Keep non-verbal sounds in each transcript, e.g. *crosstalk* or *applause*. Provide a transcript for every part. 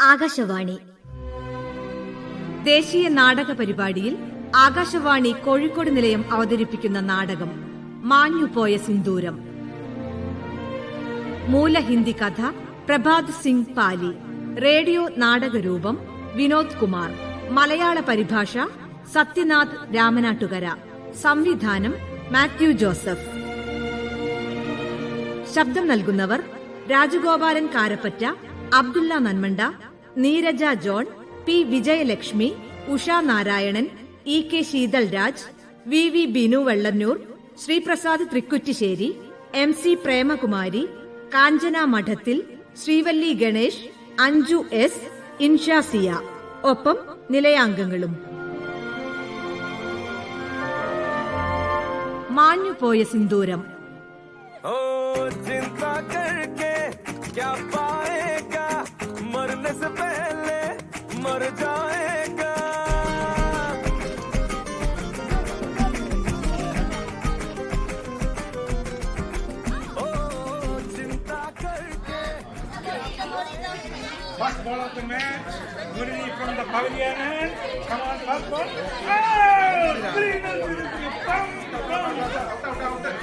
ആകാശവാണി. ദേശീയ നാടക പരിപാടിയിൽ ആകാശവാണി കോഴിക്കോട് നിലയം അവതരിപ്പിക്കുന്ന നാടകം മാഞ്ഞുപോയ സിന്ദൂരം. മൂല ഹിന്ദി കഥ പ്രഭാത് സിംഗ് പാലി. റേഡിയോ നാടകരൂപം വിനോദ് കുമാർ. മലയാള പരിഭാഷ സത്യനാഥ് രാമനാട്ടുകര. സംവിധാനം മാത്യു ജോസഫ്. ശബ്ദം നൽകുന്നവർ Rajagopalan Karappatta Abdulla Nanmanda Neeraja John P Vijayalakshmi Usha Narayanan E K Sheethal Raj V V Binu Vellannur Sreeprasad Thrikkuttisseri M C Premakumari Kanchana Madathil Sreevalli Ganesh Anju S Inshasia ഒപ്പം നിലയാംഗങ്ങളും. മാഞ്ഞുപോയ സിന്ദൂരം. ഓ ചിന്താ കേ मरने से पहले मर जाएगा। ओ चिंता करके। फ़र्स्ट बॉलर तो मैं from the pavilion come on first ball. Three number बम बम आउट आउट आउट आउट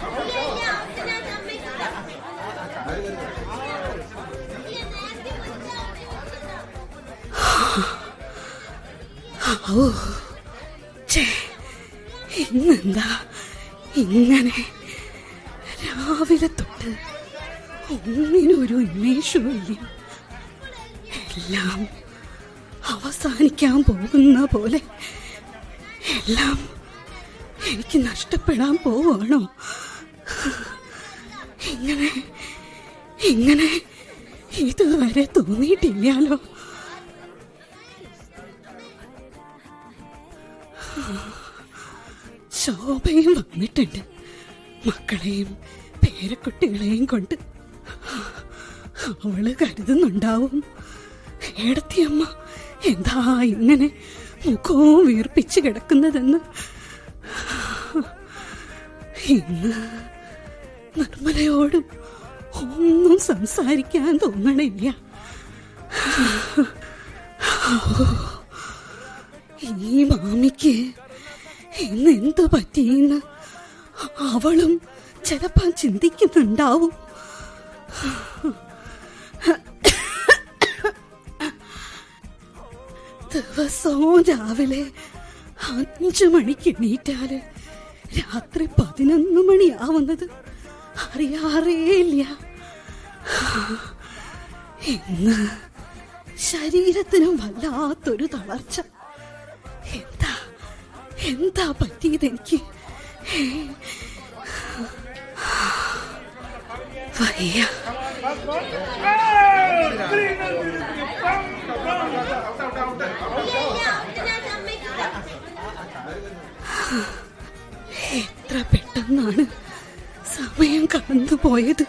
ഓ ഇന്നെന്താ? ഇങ്ങനെ രാവിലെ തൊട്ട് ഒന്നിനൊരു ഉന്മേഷമില്ല എല്ലാം അവസാനിക്കാൻ പോകുന്ന പോലെ. എല്ലാം എനിക്ക് നഷ്ടപ്പെടാൻ പോവാണോ ഇങ്ങനെ ഇങ്ങനെ ഇതുവരെ തോന്നിയിട്ടില്ലല്ലോ. ശോഭയും വന്നിട്ടുണ്ട്. മക്കളെയും പേരക്കുട്ടികളെയും കൊണ്ട്. അവൾ കരുതുന്നുണ്ടാവും. ഏടത്തിയമ്മ എന്താ ഇങ്ങനെ മുഖവും വീർപ്പിച്ച് കിടക്കുന്നതെന്ന്? ഇന്ന് നിർമ്മലയോടും ഒന്നും സംസാരിക്കാൻ തോന്നണില്ല. ഈ മാമിക്ക് ഇന്ന് എന്ത് പറ്റിയെന്ന് അവളും ചിലപ്പോ ചിന്തിക്കുന്നുണ്ടാവും. ദിവസവും രാവിലെ അഞ്ചു മണിക്ക് എണീറ്റാൽ രാത്രി പതിനൊന്ന് മണിയാവുന്നത് അറിയാറേയില്ല. ഇന്ന് ശരീരത്തിനും വല്ലാത്തൊരു തളർച്ച. Out, പറ്റിയത് എനിക്ക്? എത്ര പെട്ടെന്നാണ് സമയം കടന്നു പോയത്.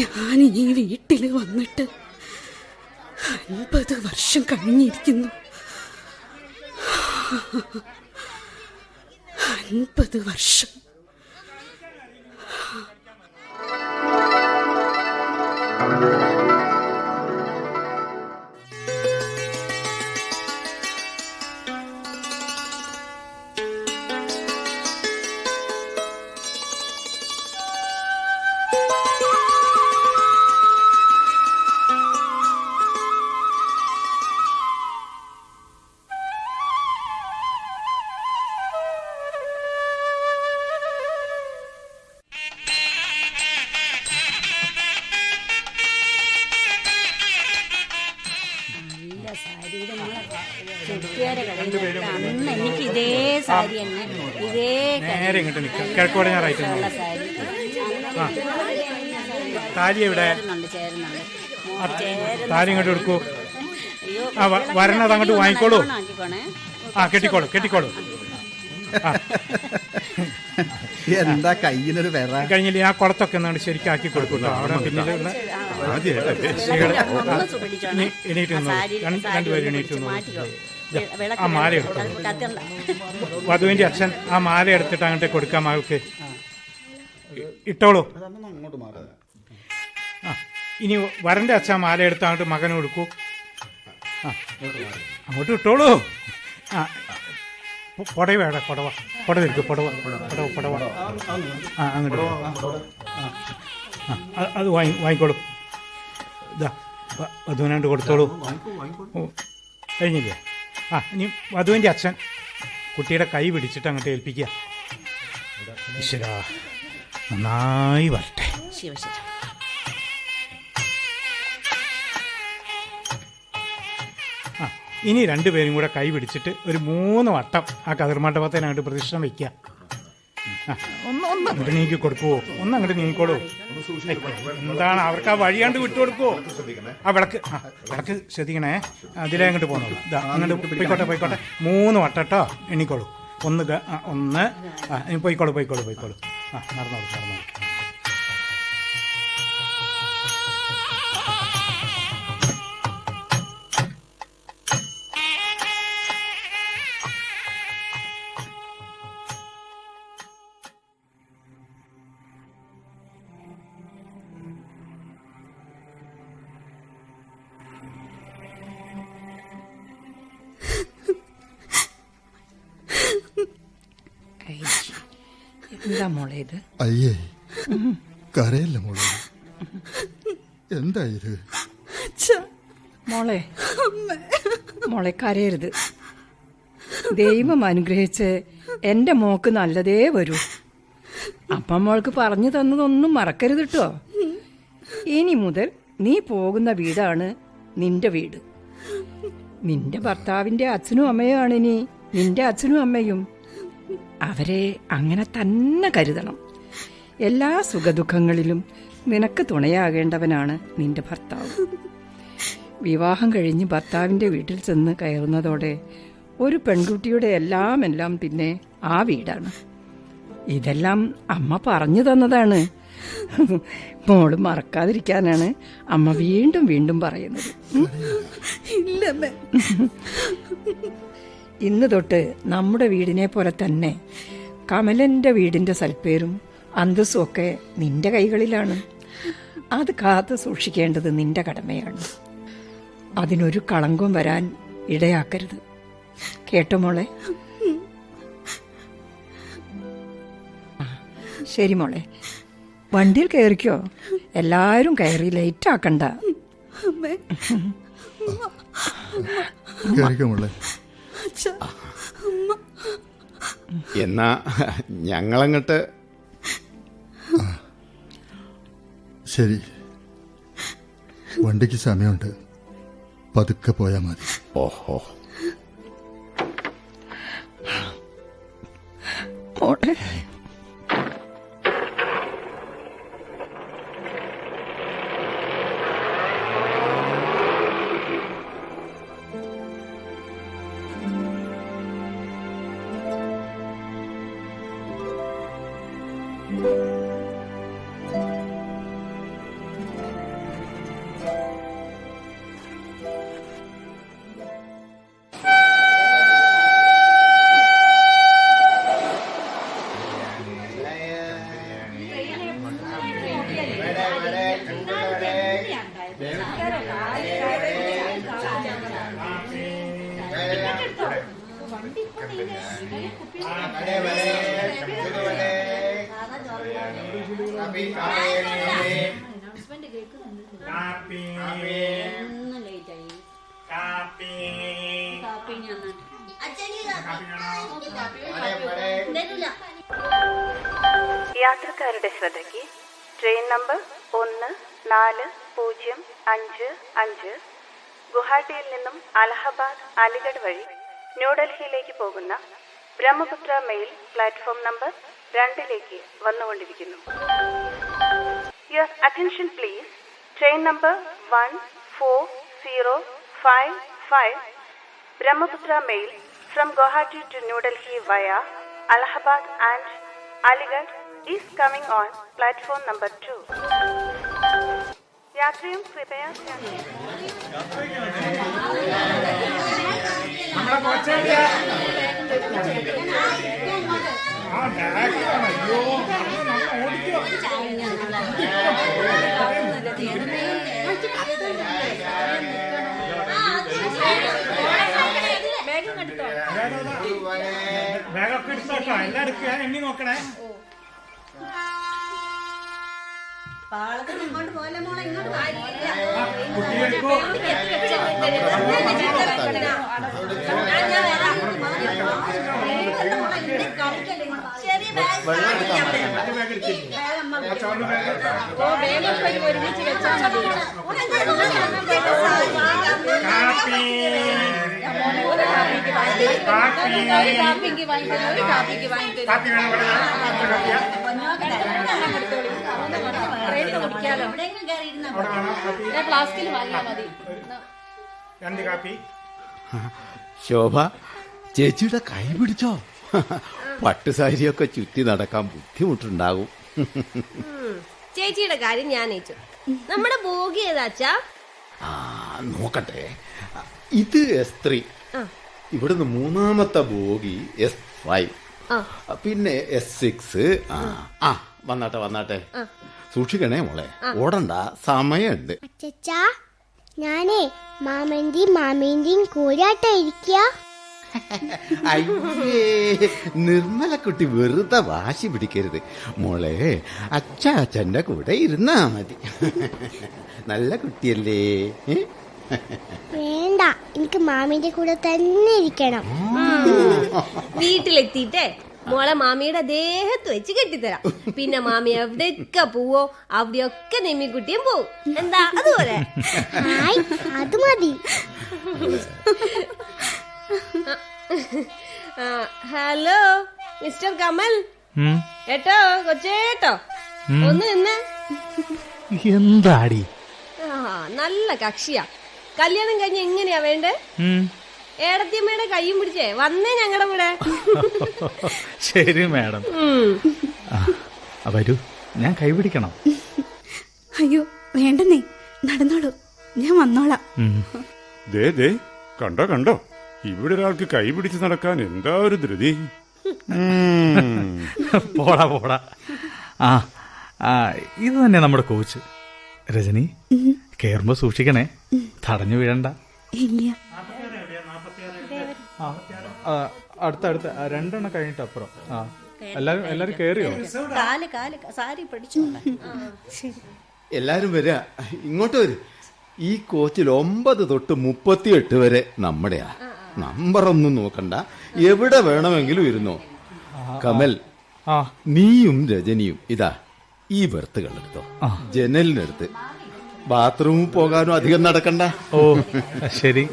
ഞാൻ ഈ വീട്ടിൽ വന്നിട്ട് അൻപത് വർഷം കഴിഞ്ഞിരിക്കുന്നു. അൻപത് വർഷം. നല്ല കിഴക്ക് പടിഞ്ഞാറായിട്ട് ഉള്ള ആ. താലി എവിടെ? താലി ഇങ്ങോട്ട് എടുക്കൂ. ആ വരണത് അങ്ങോട്ട് വാങ്ങിക്കോളൂ. ആ കെട്ടിക്കോളൂ കെട്ടിക്കോളൂ. എന്താ കയ്യിലൊരു വിറ? കഴിഞ്ഞില്ല ആ കുളത്തൊക്കെ എന്നാണ് ശരിക്കും ആക്കി കൊടുക്കൂട്ടോ അവിടെ പിന്നിലുള്ള എണീറ്റ് രണ്ടുപേരും എണീറ്റ് ആ മാല വേണ്ട. വധുവിന്റെ അച്ഛൻ ആ മാല എടുത്തിട്ട് അങ്ങോട്ട് കൊടുക്കാം മകൾക്ക് ഇട്ടോളൂ. ആ ഇനി വരന്റെ അച്ഛൻ മാല എടുത്ത് അങ്ങോട്ട് മകന് കൊടുക്കൂ. ആ അങ്ങോട്ട് ഇട്ടോളൂ. ആ പൊ- പുടവ പുടവ. പുടവ എടുക്കും പുടവ. പുടവ പുടവ. ആ അങ്ങോട്ട് ആ ആ, അത് വാങ്ങി വാങ്ങിക്കോളൂ. ഇതാ വധുവിനാണ്ട് കൊടുത്തോളൂ. ഓ കഴിഞ്ഞില്ലേ? ആ ഇനി വധുവിന്റെ അച്ഛൻ കുട്ടിയുടെ കൈ പിടിച്ചിട്ട് അങ്ങോട്ട് ഏൽപ്പിക്കുക. ഈശ്വര നന്നായി വരട്ടെ. ആ ഇനി രണ്ടുപേരും കൂടെ കൈ പിടിച്ചിട്ട് ഒരു മൂന്ന് വട്ടം ആ കതിർമണ്ഡപത്തിനായിട്ട് പ്രദക്ഷിണം വയ്ക്കുക ഒന്ന് ഒന്ന്. അങ്ങോട്ട് നീക്കി കൊടുക്കുവോ? ഒന്ന് അങ്ങോട്ട് നീങ്ങിക്കോളൂ. എന്താണ്? അവർക്ക് ആ വഴിയാണ്ട് വിട്ടുകൊടുക്കുവോ ആ വിളക്ക് വിളക്ക് ശ്രദ്ധിക്കണേ. അതിലേ അങ്ങോട്ട് പോകുന്നുള്ളൂ അങ്ങോട്ട് പോയിക്കോട്ടെ പോയിക്കോട്ടെ. മൂന്ന് വട്ടട്ടോ എണ്ണിക്കോളൂ ഒന്ന് ഒന്ന്. പോയിക്കോളൂ പോയിക്കോളൂ പോയിക്കോളൂ. ആ നടന്നോളൂ നടന്നോളൂ. എന്താ മോളെ ഇത്? അയ്യേ കരയല്ല മോളെ. എന്താ ഇത്? മോളെ മോളെ കരയരുത്. ദൈവം അനുഗ്രഹിച്ച് എന്റെ മോക്ക് നല്ലതേ വരൂ. അപ്പ മോൾക്ക് പറഞ്ഞു തന്നതൊന്നും മറക്കരുത് കേട്ടോ ഇനി മുതൽ നീ പോകുന്ന വീടാണ് നിന്റെ വീട്. നിന്റെ ഭർത്താവിന്റെ അച്ഛനും അമ്മയുമാണ് ഇനി. നിന്റെ അച്ഛനും അമ്മയും അവരെ അങ്ങനെ തന്നെ കരുതണം. എല്ലാ സുഖദുഃഖങ്ങളിലും നിനക്ക് തുണയാകേണ്ടവനാണ് നിന്റെ ഭർത്താവ്. വിവാഹം കഴിഞ്ഞ് ഭർത്താവിന്റെ വീട്ടിൽ ചെന്ന് കയറുന്നതോടെ ഒരു പെൺകുട്ടിയുടെ എല്ലാം എല്ലാം പിന്നെ ആ വീടാണ്. ഇതെല്ലാം അമ്മ പറഞ്ഞു തന്നതാണ്. മോൾ മറക്കാതിരിക്കാനാണ് അമ്മ വീണ്ടും വീണ്ടും പറയുന്നത്. ഇല്ലമ്മ ഇന്ന് തൊട്ട് നമ്മുടെ വീടിനെ പോലെ തന്നെ കമലന്റെ വീടിന്റെ സൽപ്പേരും അന്തസ്സും ഒക്കെ നിന്റെ കൈകളിലാണ്. അത് കാത്തു സൂക്ഷിക്കേണ്ടത് നിന്റെ കടമയാണ്. അതിനൊരു കളങ്കം വരാൻ ഇടയാക്കരുത്. കേട്ടോ മോളെ? ശരി മോളെ. വണ്ടിയിൽ കയറിക്കോ? എല്ലാരും കയറി ലൈറ്റ് ആക്കണ്ട. മോളെ? എന്നാ ഞങ്ങളങ്ങട്ട്. ശരി. വണ്ടിക്ക് സമയമുണ്ട്. പതുക്കെ പോയാ മതി. ഓഹോ. മോളെ അലഹബാദ് അലിഗഡ് വഴി ന്യൂഡൽഹിയിലേക്ക് പോകുന്ന ബ്രഹ്മപുത്ര മെയിൽ പ്ലാറ്റ്ഫോം നമ്പർ രണ്ടിലേക്ക് വന്നുകൊണ്ടിരിക്കുന്നു your attention please train number one four zero five five Brahmaputra mail from Guwahati to New Delhi via Allahabad and Aligarh is coming on platform number 2. യാത്രയും കൃപയാ നമ്മളെ കൊച്ചേടിയ ആ ടാക്സിയാണ് അയ്യോ ബാഗൊക്കെ എടുത്തോട്ടോ. എല്ലാം എടുക്കുക എണ്ണി നോക്കണേ. പാളത്തിന് ഇങ്ങോട്ട് പോലെ മോളെ ഇങ്ങോട്ട് ഒരുമിച്ച് വെച്ചാൽ മതി. കാപ്പിക്ക്. ഒരു കാപ്പിക്ക് വാങ്ങിത്തരും. ശോഭ ചേച്ചിയുടെ കൈ പിടിച്ചോ? പട്ടുസാരിയൊക്കെ ചുറ്റി നടക്കാൻ ബുദ്ധിമുട്ടുണ്ടാകും. ചേച്ചിയുടെ കാര്യം ഞാൻ ഏറ്റു. നമ്മുടെ ബോഗി ഏതാച്ചാ ആ നോക്കട്ടെ. ഇത് എസ് ത്രീ ഇവിടുന്ന് മൂന്നാമത്തെ ബോഗി എസ് ഫൈവ് പിന്നെ എസ് സിക്സ് ആ. വന്നാട്ടെ വന്നാട്ടെ. സൂക്ഷിക്കണേ മോളെ. ഓടണ്ട. സമയമുണ്ട്. അച്ചച്ചാ ഞാനേ മാമന്റെയും മാമേന്റെയും കൂടെ ഇരിക്കുക അയ്യേ നിർമ്മലക്കുട്ടി വെറുതെ വാശി പിടിക്കരുത്. മോളെ അച്ചാച്ചന്റെ കൂടെ ഇരുന്നാ മതി. നല്ല കുട്ടിയല്ലേ. വേണ്ട എനിക്ക് മാമിന്റെ കൂടെ തന്നെ ഇരിക്കണം. വീട്ടിലെത്തിയിട്ടേ? മോളെ മാമിയുടെ ദേഹത്ത് വെച്ച് കെട്ടിത്തരാം. പിന്നെ മാമി എവിടെയൊക്കെ പോവോ അവിടെയൊക്കെ നെമ്മിക്കുട്ടിയും പോവും. എന്താ? അതുപോലെ. അത് മതി. Hello mister Kamal. ഏട്ടോ കൊച്ചേട്ടോ ഒന്ന് നിന്ന്. എന്താടി? ആ നല്ല കക്ഷിയാ. കല്യാണം കഴിഞ്ഞ് എങ്ങനെയാ വേണ്ടേ. ഏടത്തിയമ്മയുടെ കൈയും പിടിച്ചേ. വന്നേ ഞങ്ങളുടെ കൂടെ. ശരി മാഡം. വരൂ. ഞാൻ കൈപിടിക്കണം അയ്യോ വേണ്ടെന്നേ. നടന്നോളൂ. ഞാൻ വന്നോളാം. ദേ ദേ കണ്ടോ കണ്ടോ. ഇവിടെ ഒരാൾക്ക് കൈ പിടിച്ച് നടക്കാൻ എന്താ ഒരു ധൃതി. പോടാ പോടാ. ആ ആ ഇത് തന്നെ നമ്മുടെ കോച്ച്. രജനി കേറുമ്പോ സൂക്ഷിക്കണേ. തടഞ്ഞു വീഴണ്ട. ഇല്ല. അടുത്ത അടുത്ത. രണ്ടെണ്ണം കഴിഞ്ഞിട്ട് അപ്പുറം. ആ. എല്ലാരും എല്ലാരും കേറിയോ കാൽ കാൽ സാരി പിടിച്ചോട്ടെ ശരി എല്ലാരും വരിക ഇങ്ങോട്ട് വരും. ഈ കോച്ചിൽ ഒമ്പത് തൊട്ട് മുപ്പത്തിയെട്ട് വരെ നമ്മുടെയാ. നമ്പറൊന്നും നോക്കണ്ട. എവിടെ വേണമെങ്കിലും ഇരുന്നോ. കമൽ ആ. നീയും രജനിയും ഇതാ ഈ ബർത്തുകളെടുത്തോ ജനലിനടുത്ത്. ബാത്റൂമിൽ പോകാനും അധികം നടക്കണ്ട. ഓ ശരി.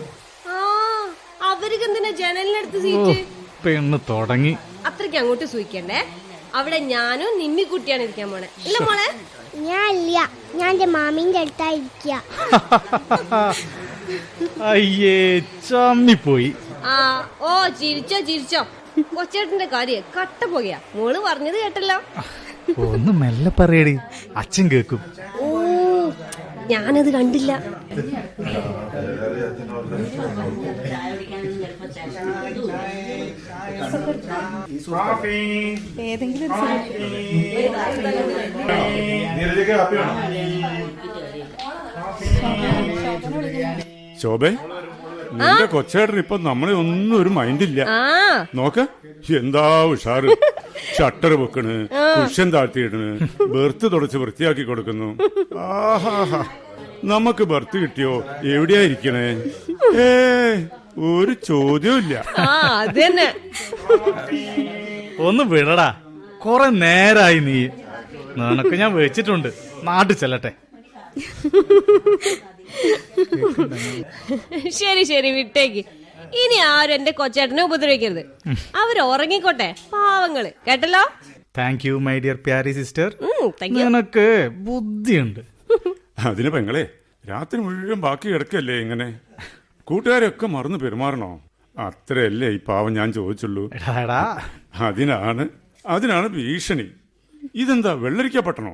ജനലിനടുത്ത് ഓ സീറ്റ്. പെണ്ണ് തുടങ്ങി. അത്രയ്ക്ക് അങ്ങോട്ട് സൂയിക്കണ്ടേ. അവിടെ ഞാനും നിമ്മിക്കുട്ടിയാണ് ഇരിക്കാൻ പോണേ. ഇല്ല മോളെ. ഞാൻ ഇല്ല ഞാൻ എന്റെ മാമിന്റെ അടുത്താ ഇരിക്കുക അയ്യേ ചമ്മിപ്പോയി. ആ ഓ ചിരിച്ചോ ചിരിച്ചോ. കൊച്ചേട്ടന്റെ കാര്യം കട്ട പോകുകയാ മോൾ പറഞ്ഞത് കേട്ടല്ലോ. ഒന്ന് മെല്ലെ പറയടി. അച്ഛൻ കേക്കും ഓ ഞാനത് കണ്ടില്ല ഏതെങ്കിലും ശോഭേ നിന്റെ കൊച്ചേട്ടൻ ഇപ്പൊ നമ്മളെ ഒന്നും ഒരു മൈൻഡില്ല ആ. നോക്ക എന്താ ഉഷാറ്. *laughs* ഷട്ടർ വെക്കണ് കുഷ്യൻ താഴ്ത്തിയിടണ് ബെർത്ത് തുടച്ച് വൃത്തിയാക്കി കൊടുക്കുന്നു. ആഹാ നമുക്ക് ബെർത്ത് കിട്ടിയോ? എവിടെയാ ഇരിക്കണേ? ഏ ഒരു ചോദ്യമില്ല ആ അത് ഒന്ന് വിടടാ. കൊറേ നേരായി നീ. നിനക്ക് ഞാൻ വെച്ചിട്ടുണ്ട്. നാട്ടിൽ ചെല്ലട്ടെ. *laughs* ശരി ശരി വിട്ടേക്ക്. ഇനി ആരും എന്റെ കൊച്ചേട്ടനെ ഉപദ്രവിക്കരുത്. അവർ ഉറങ്ങിക്കോട്ടെ. പാവങ്ങൾ. കേട്ടല്ലോ? താങ്ക് യു മൈ ഡിയർ പ്യാരി സിസ്റ്റർ. നിനക്ക് ബുദ്ധിയുണ്ട്. അതിന് പെങ്ങളെ രാത്രി മുഴുവൻ ബാക്കി കിടക്കല്ലേ ഇങ്ങനെ? കൂട്ടുകാരൊക്കെ മറന്നു പെരുമാറണോ? അത്രയല്ലേ ഈ പാവം ഞാൻ ചോദിച്ചുള്ളൂ. എടാ, എടാ. അതിനാണ് അതിനാണ് ഭീഷണി. ഇതെന്താ വെള്ളരിക്കപ്പെട്ടണോ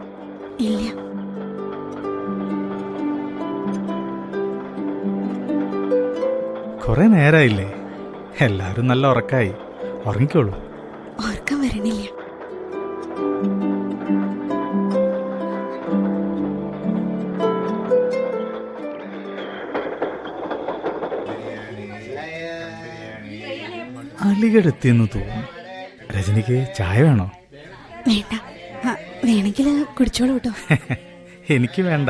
കുറെ നേരായില്ലേ? എല്ലാരും നല്ല ഉറക്കായി. ഉറങ്ങിക്കോളൂ. ഓർക്കാൻ വരണില്ല. അലിഗഡ് എത്തിയെന്ന് തോന്നുന്നു രജനിക്ക് ചായ വേണോ? വേണ്ട. വേണമെങ്കിൽ കുടിച്ചോളൂ കേട്ടോ *laughs* എനിക്ക് വേണ്ട.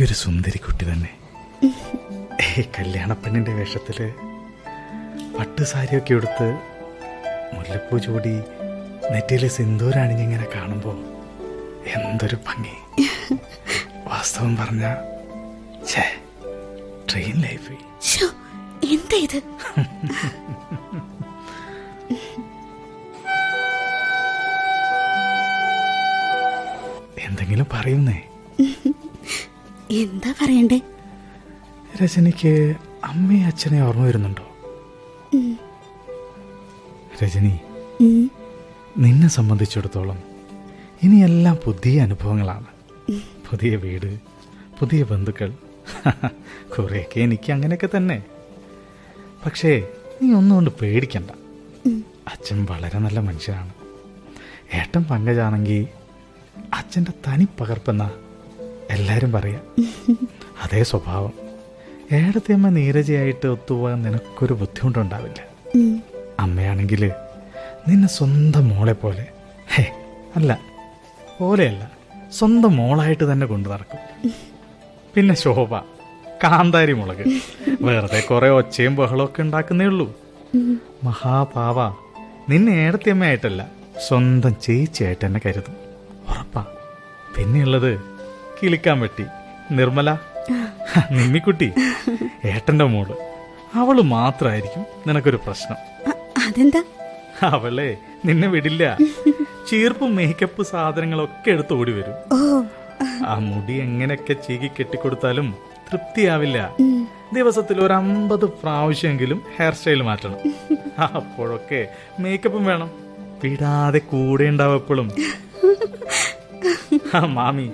ശരിക്കൊരു സുന്ദരി കുട്ടി തന്നെ. ഈ കല്യാണപ്പെണ്ണിന്റെ വേഷത്തിൽ പട്ട് സാരിയൊക്കെ എടുത്ത് മുല്ലപ്പൂ ചൂടി നെറ്റിയിലെ സിന്ദൂരണിഞ്ഞിങ്ങനെ കാണുമ്പോൾ എന്തൊരു ഭംഗി. വാസ്തവം പറഞ്ഞ ഛേ ട്രെയിൻ ലൈഫ്. എന്താ ഇത്? എന്തെങ്കിലും പറയുന്നേ. എന്താ പറയണ്ടേ? രജനിക്ക് അമ്മയും അച്ഛനെ ഓർമ്മ വരുന്നുണ്ടോ? രജനി നിന്നെ സംബന്ധിച്ചിടത്തോളം ഇനിയെല്ലാം പുതിയ അനുഭവങ്ങളാണ്. പുതിയ വീട് പുതിയ ബന്ധുക്കൾ. *laughs* കുറേയൊക്കെ എനിക്ക് അങ്ങനെയൊക്കെ തന്നെ. പക്ഷേ നീ ഒന്നുകൊണ്ട് പേടിക്കണ്ട. അച്ഛൻ വളരെ നല്ല മനുഷ്യനാണ്. ഏട്ടൻ പങ്കജാണെങ്കിൽ അച്ഛന്റെ തനി പകർപ്പെന്ന എല്ലാവരും പറയാം അതേ സ്വഭാവം. ഏടത്തിയമ്മ നീരജയായിട്ട് ഒത്തുപോകാൻ നിനക്കൊരു ബുദ്ധിമുട്ടുണ്ടാവില്ല. അമ്മയാണെങ്കിൽ നിന്നെ സ്വന്തം മോളെ പോലെ ഹേ അല്ല പോലെയല്ല സ്വന്തം മോളായിട്ട് തന്നെ കൊണ്ടു നടക്കും. പിന്നെ ശോഭ കാന്താരി മുളക് വെറുതെ കുറെ ഒച്ചയും ബഹളവും ഒക്കെ ഉണ്ടാക്കുന്നേ ഉള്ളൂ. മഹാപാവ നിന്നെ ഏടത്തിയമ്മയായിട്ടല്ല സ്വന്തം ചേച്ചിയായിട്ട് തന്നെ കരുതും. ഉറപ്പാ. പിന്നെയുള്ളത് കിളിക്കാൻ പറ്റി. നിർമ്മല നിമ്മിക്കുട്ടി ഏട്ടന്റെ മോൾ. അവൾ മാത്രായിരിക്കും നിനക്കൊരു പ്രശ്നം. അതെന്താ? അവളെ നിന്നെ വിടില്ല. ചീർപ്പും മേക്കപ്പ് സാധനങ്ങളൊക്കെ എടുത്ത് ഓടി വരും. ആ മുടി എങ്ങനെയൊക്കെ ചീകി കെട്ടിക്കൊടുത്താലും തൃപ്തിയാവില്ല. ദിവസത്തിൽ ഒരു അമ്പത് പ്രാവശ്യമെങ്കിലും ഹെയർ സ്റ്റൈൽ മാറ്റണം. അപ്പോഴൊക്കെ മേക്കപ്പും വേണം. വിടാതെ കൂടെ ഉണ്ടാവും എപ്പോഴും *laughs* ആ, മാമി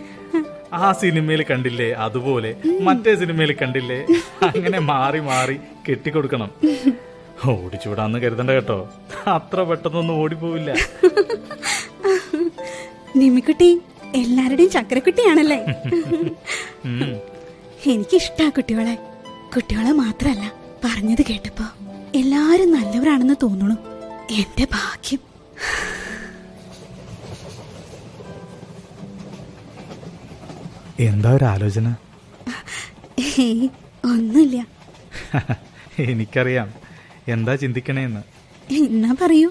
ആ സിനിമയിൽ കണ്ടില്ലേ? അതുപോലെ. മറ്റേ സിനിമയിൽ കണ്ടില്ലേ? അങ്ങനെ മാറി മാറി കെട്ടിക്കൊടുക്കണം. ഓടിച്ചൂടാന്ന് കരുതണ്ട കേട്ടോ. അത്ര പെട്ടെന്നൊന്നും ഓടിപ്പോവില്ല. നിമിക്കുട്ടി എല്ലാരുടെയും ചക്കരക്കുട്ടിയാണല്ലേ എനിക്ക് എനിക്കിഷ്ടാ കുട്ടികളെ. കുട്ടികളെ മാത്രല്ല പറഞ്ഞത് കേട്ടപ്പോ എല്ലാരും നല്ലവരാണെന്ന് തോന്നണു. എന്റെ ഭാഗ്യം. എന്താ ഒരു ആലോചന? ഒന്നുമില്ല. *laughs* എനിക്കറിയാം. എന്താ ചിന്തിക്കണേന്ന്? എന്നാ പറയൂ.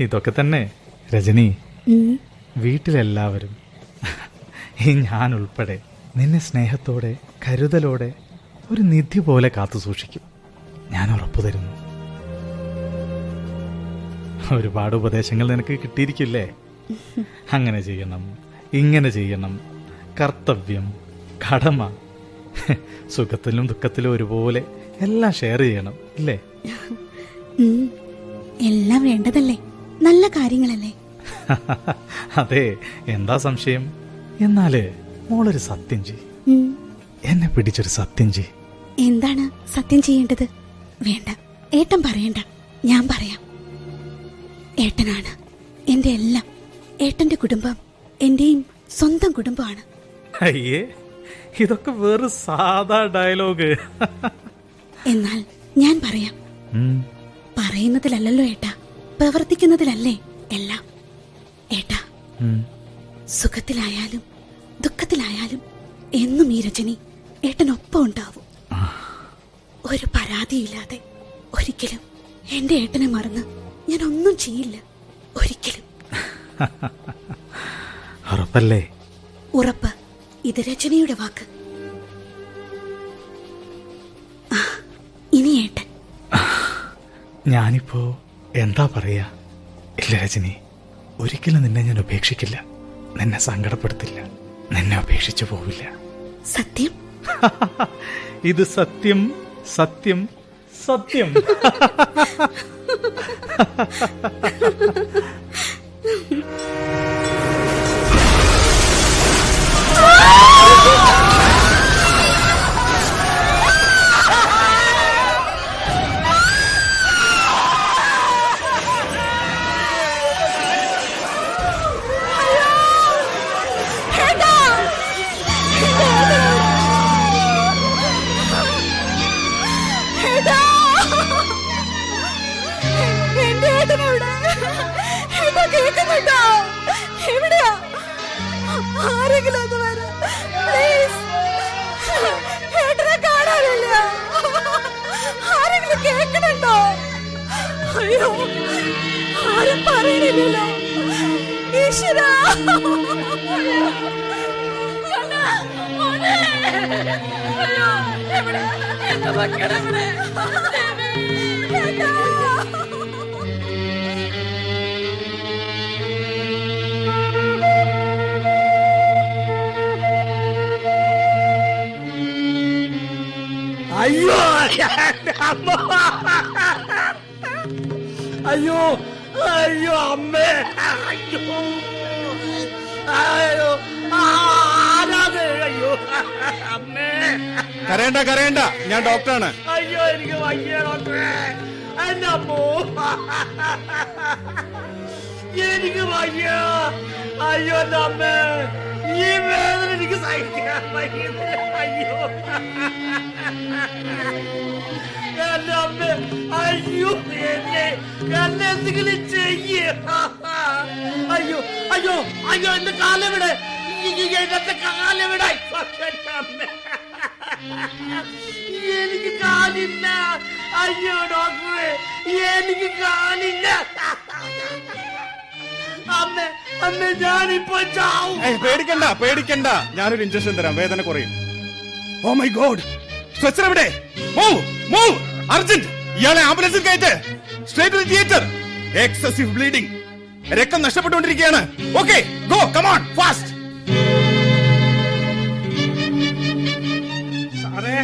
ഇതൊക്കെ തന്നെ രജനി. വീട്ടിലെല്ലാവരും. ഈ ഞാൻ ഉൾപ്പെടെ നിന്നെ സ്നേഹത്തോടെ കരുതലോടെ ഒരു നിധി പോലെ കാത്തു സൂക്ഷിക്കും. ഞാൻ ഉറപ്പു തരുന്നു. ഒരുപാട് ഉപദേശങ്ങൾ നിനക്ക് കിട്ടിയിരിക്കില്ലേ? *laughs* അങ്ങനെ ചെയ്യണം ഇങ്ങനെ ചെയ്യണം കർത്തവ്യം കടമ സുഖത്തിലും ദുഃഖത്തിലും ഒരുപോലെ എല്ലാം ഷെയർ ചെയ്യണം ഇല്ലേ? എല്ലാം വേണ്ടതല്ലേ? നല്ല കാര്യങ്ങളല്ലേ? അതെ എന്താ സംശയം? എന്നാൽ മോളൊരു സത്യം ചെയ് എന്നെ പിടിച്ചൊരു സത്യം ചെയ് എന്താണ് സത്യം ചെയ്യേണ്ടത്? വേണ്ട ഏട്ടൻ പറയണ്ട ഞാൻ പറയാം. ഏട്ടനാണ് എന്റെ എല്ലാം. ഏട്ടന്റെ കുടുംബം എന്റെയും സ്വന്തം കുടുംബമാണ്. അയ്യേ ഇതൊക്കെ വെറും സാധാ ഡയലോഗ്. എന്നാൽ ഞാൻ പറയാം. പറയുന്നതിലല്ലോ ഏട്ടാ പ്രവർത്തിക്കുന്നതിലല്ലേ എല്ലാം. ഏട്ടാ സുഖത്തിലായാലും ദുഃഖത്തിലായാലും എന്നും ഈ രജനി ഏട്ടനൊപ്പം ഉണ്ടാവും. ഒരു പരാതിയില്ലാതെ ഒരിക്കലും എന്റെ ഏട്ടനെ മറന്ന് ഞാൻ ഒന്നും ചെയ്യില്ല ഒരിക്കലും. ഉറപ്പല്ലേ? ഉറപ്പ്. ഇത് രചനയുടെ വാക്ക്. ഇനി ഏട്ടൻ. ഞാനിപ്പോ എന്താ പറയാ? ഇല്ല രജനി ഒരിക്കലും നിന്നെ ഞാൻ ഉപേക്ഷിക്കില്ല. നിന്നെ സങ്കടപ്പെടുത്തില്ല. നിന്നെ ഉപേക്ഷിച്ചു പോവില്ല. സത്യം? *laughs* ഇത് സത്യം സത്യം സത്യം. എന്റെ *laughs* കേൾക്കണുണ്ടോ അയ്യോ ആരും പറയണില്ലല്ലോ. ഈശ്വര. എവിടെ? എന്റെ മക്കളെവിടെ അയ്യോ *laughs* അയ്യോ അയ്യോ അമ്മേ അയ്യോ അയ്യോ ആരാത് അയ്യോ അമ്മേ. കരയണ്ട കരയണ്ട. ഞാൻ ഡോക്ടറാണ്. അയ്യോ എനിക്ക് വയ്യ ഡോക്ടറെ എന്റെ അമ്മോ. എനിക്ക് വയ്യ. അയ്യോ എന്റെ അമ്മേ. ഈ വേദന എനിക്ക് സഹിക്കാൻ വയ്യ അയ്യോ. എന്റെ അമ്മ അയ്യോ എന്നെ എന്നെ എന്തെങ്കിലും ചെയ്യേ. അയ്യോ അയ്യോ അയ്യോ എന്റെ കാലവിടെ? എന്റെ കാലവിടെ? എനിക്ക് കാലില്ല. അയ്യോ ഡോക്ടറെ എനിക്ക് കാലില്ല. അമ്മ അമ്മേ ഞാനിപ്പോ ചാവും. ഏയ്, പേടിക്കണ്ട പേടിക്കണ്ട. ഞാനൊരു ഇഞ്ചക്ഷൻ തരാം. വേദന കുറയും. ഓ മൈ ഗോഡ് സ്ട്രെച്ചർ എവിടെ? മൂവ് മൂവ് അർജന്റ് ഇയാളെ ആംബുലൻസിൽ കയറ്റ്. സ്ട്രേറ്റ് തിയേറ്റർ എക്സസീവ് ബ്ലീഡിംഗ് രക്തം നഷ്ടപ്പെട്ടുകൊണ്ടിരിക്കുകയാണ്. Okay go come on fast സാറേ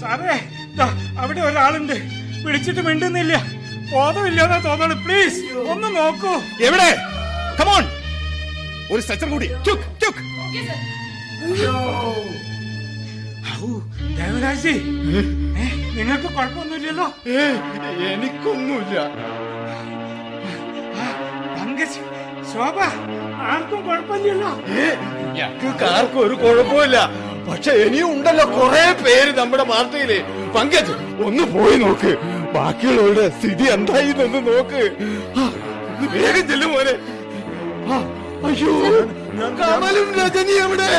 സാറേ ദാ, അവിടെ ഒരാളുണ്ട്. പിടിച്ചിട്ട് മിണ്ടുന്നില്ല. ബോധമില്ലാതെ തോന്നണു. പ്ലീസ് ഒന്ന് നോക്കൂ. എവിടെ? കമോൺ ഒരു സ്ട്രെച്ചർ കൂടി. ചുക്ക് ചുക്ക് ദേവരാജി നിങ്ങൾക്ക് കുഴപ്പമൊന്നുമില്ലല്ലോ? എനിക്കൊന്നുമില്ല. പങ്കജ് ശോഭ ആർക്കും കുഴപ്പമില്ലല്ലോ? ഞങ്ങൾക്ക് ആർക്കും ഒരു കുഴപ്പമില്ല പക്ഷെ ഇനിയും ഉണ്ടല്ലോ കുറെ പേര് നമ്മുടെ പാർട്ടിയിൽ. പങ്കജ് ഒന്ന് പോയി നോക്ക്. ബാക്കിയുള്ളവരുടെ സ്ഥിതി എന്തായി എന്ന് നോക്ക്. വേഗം ചെല്ലും മോനെ. അയ്യോ. കമലും രജനി എവിടെ?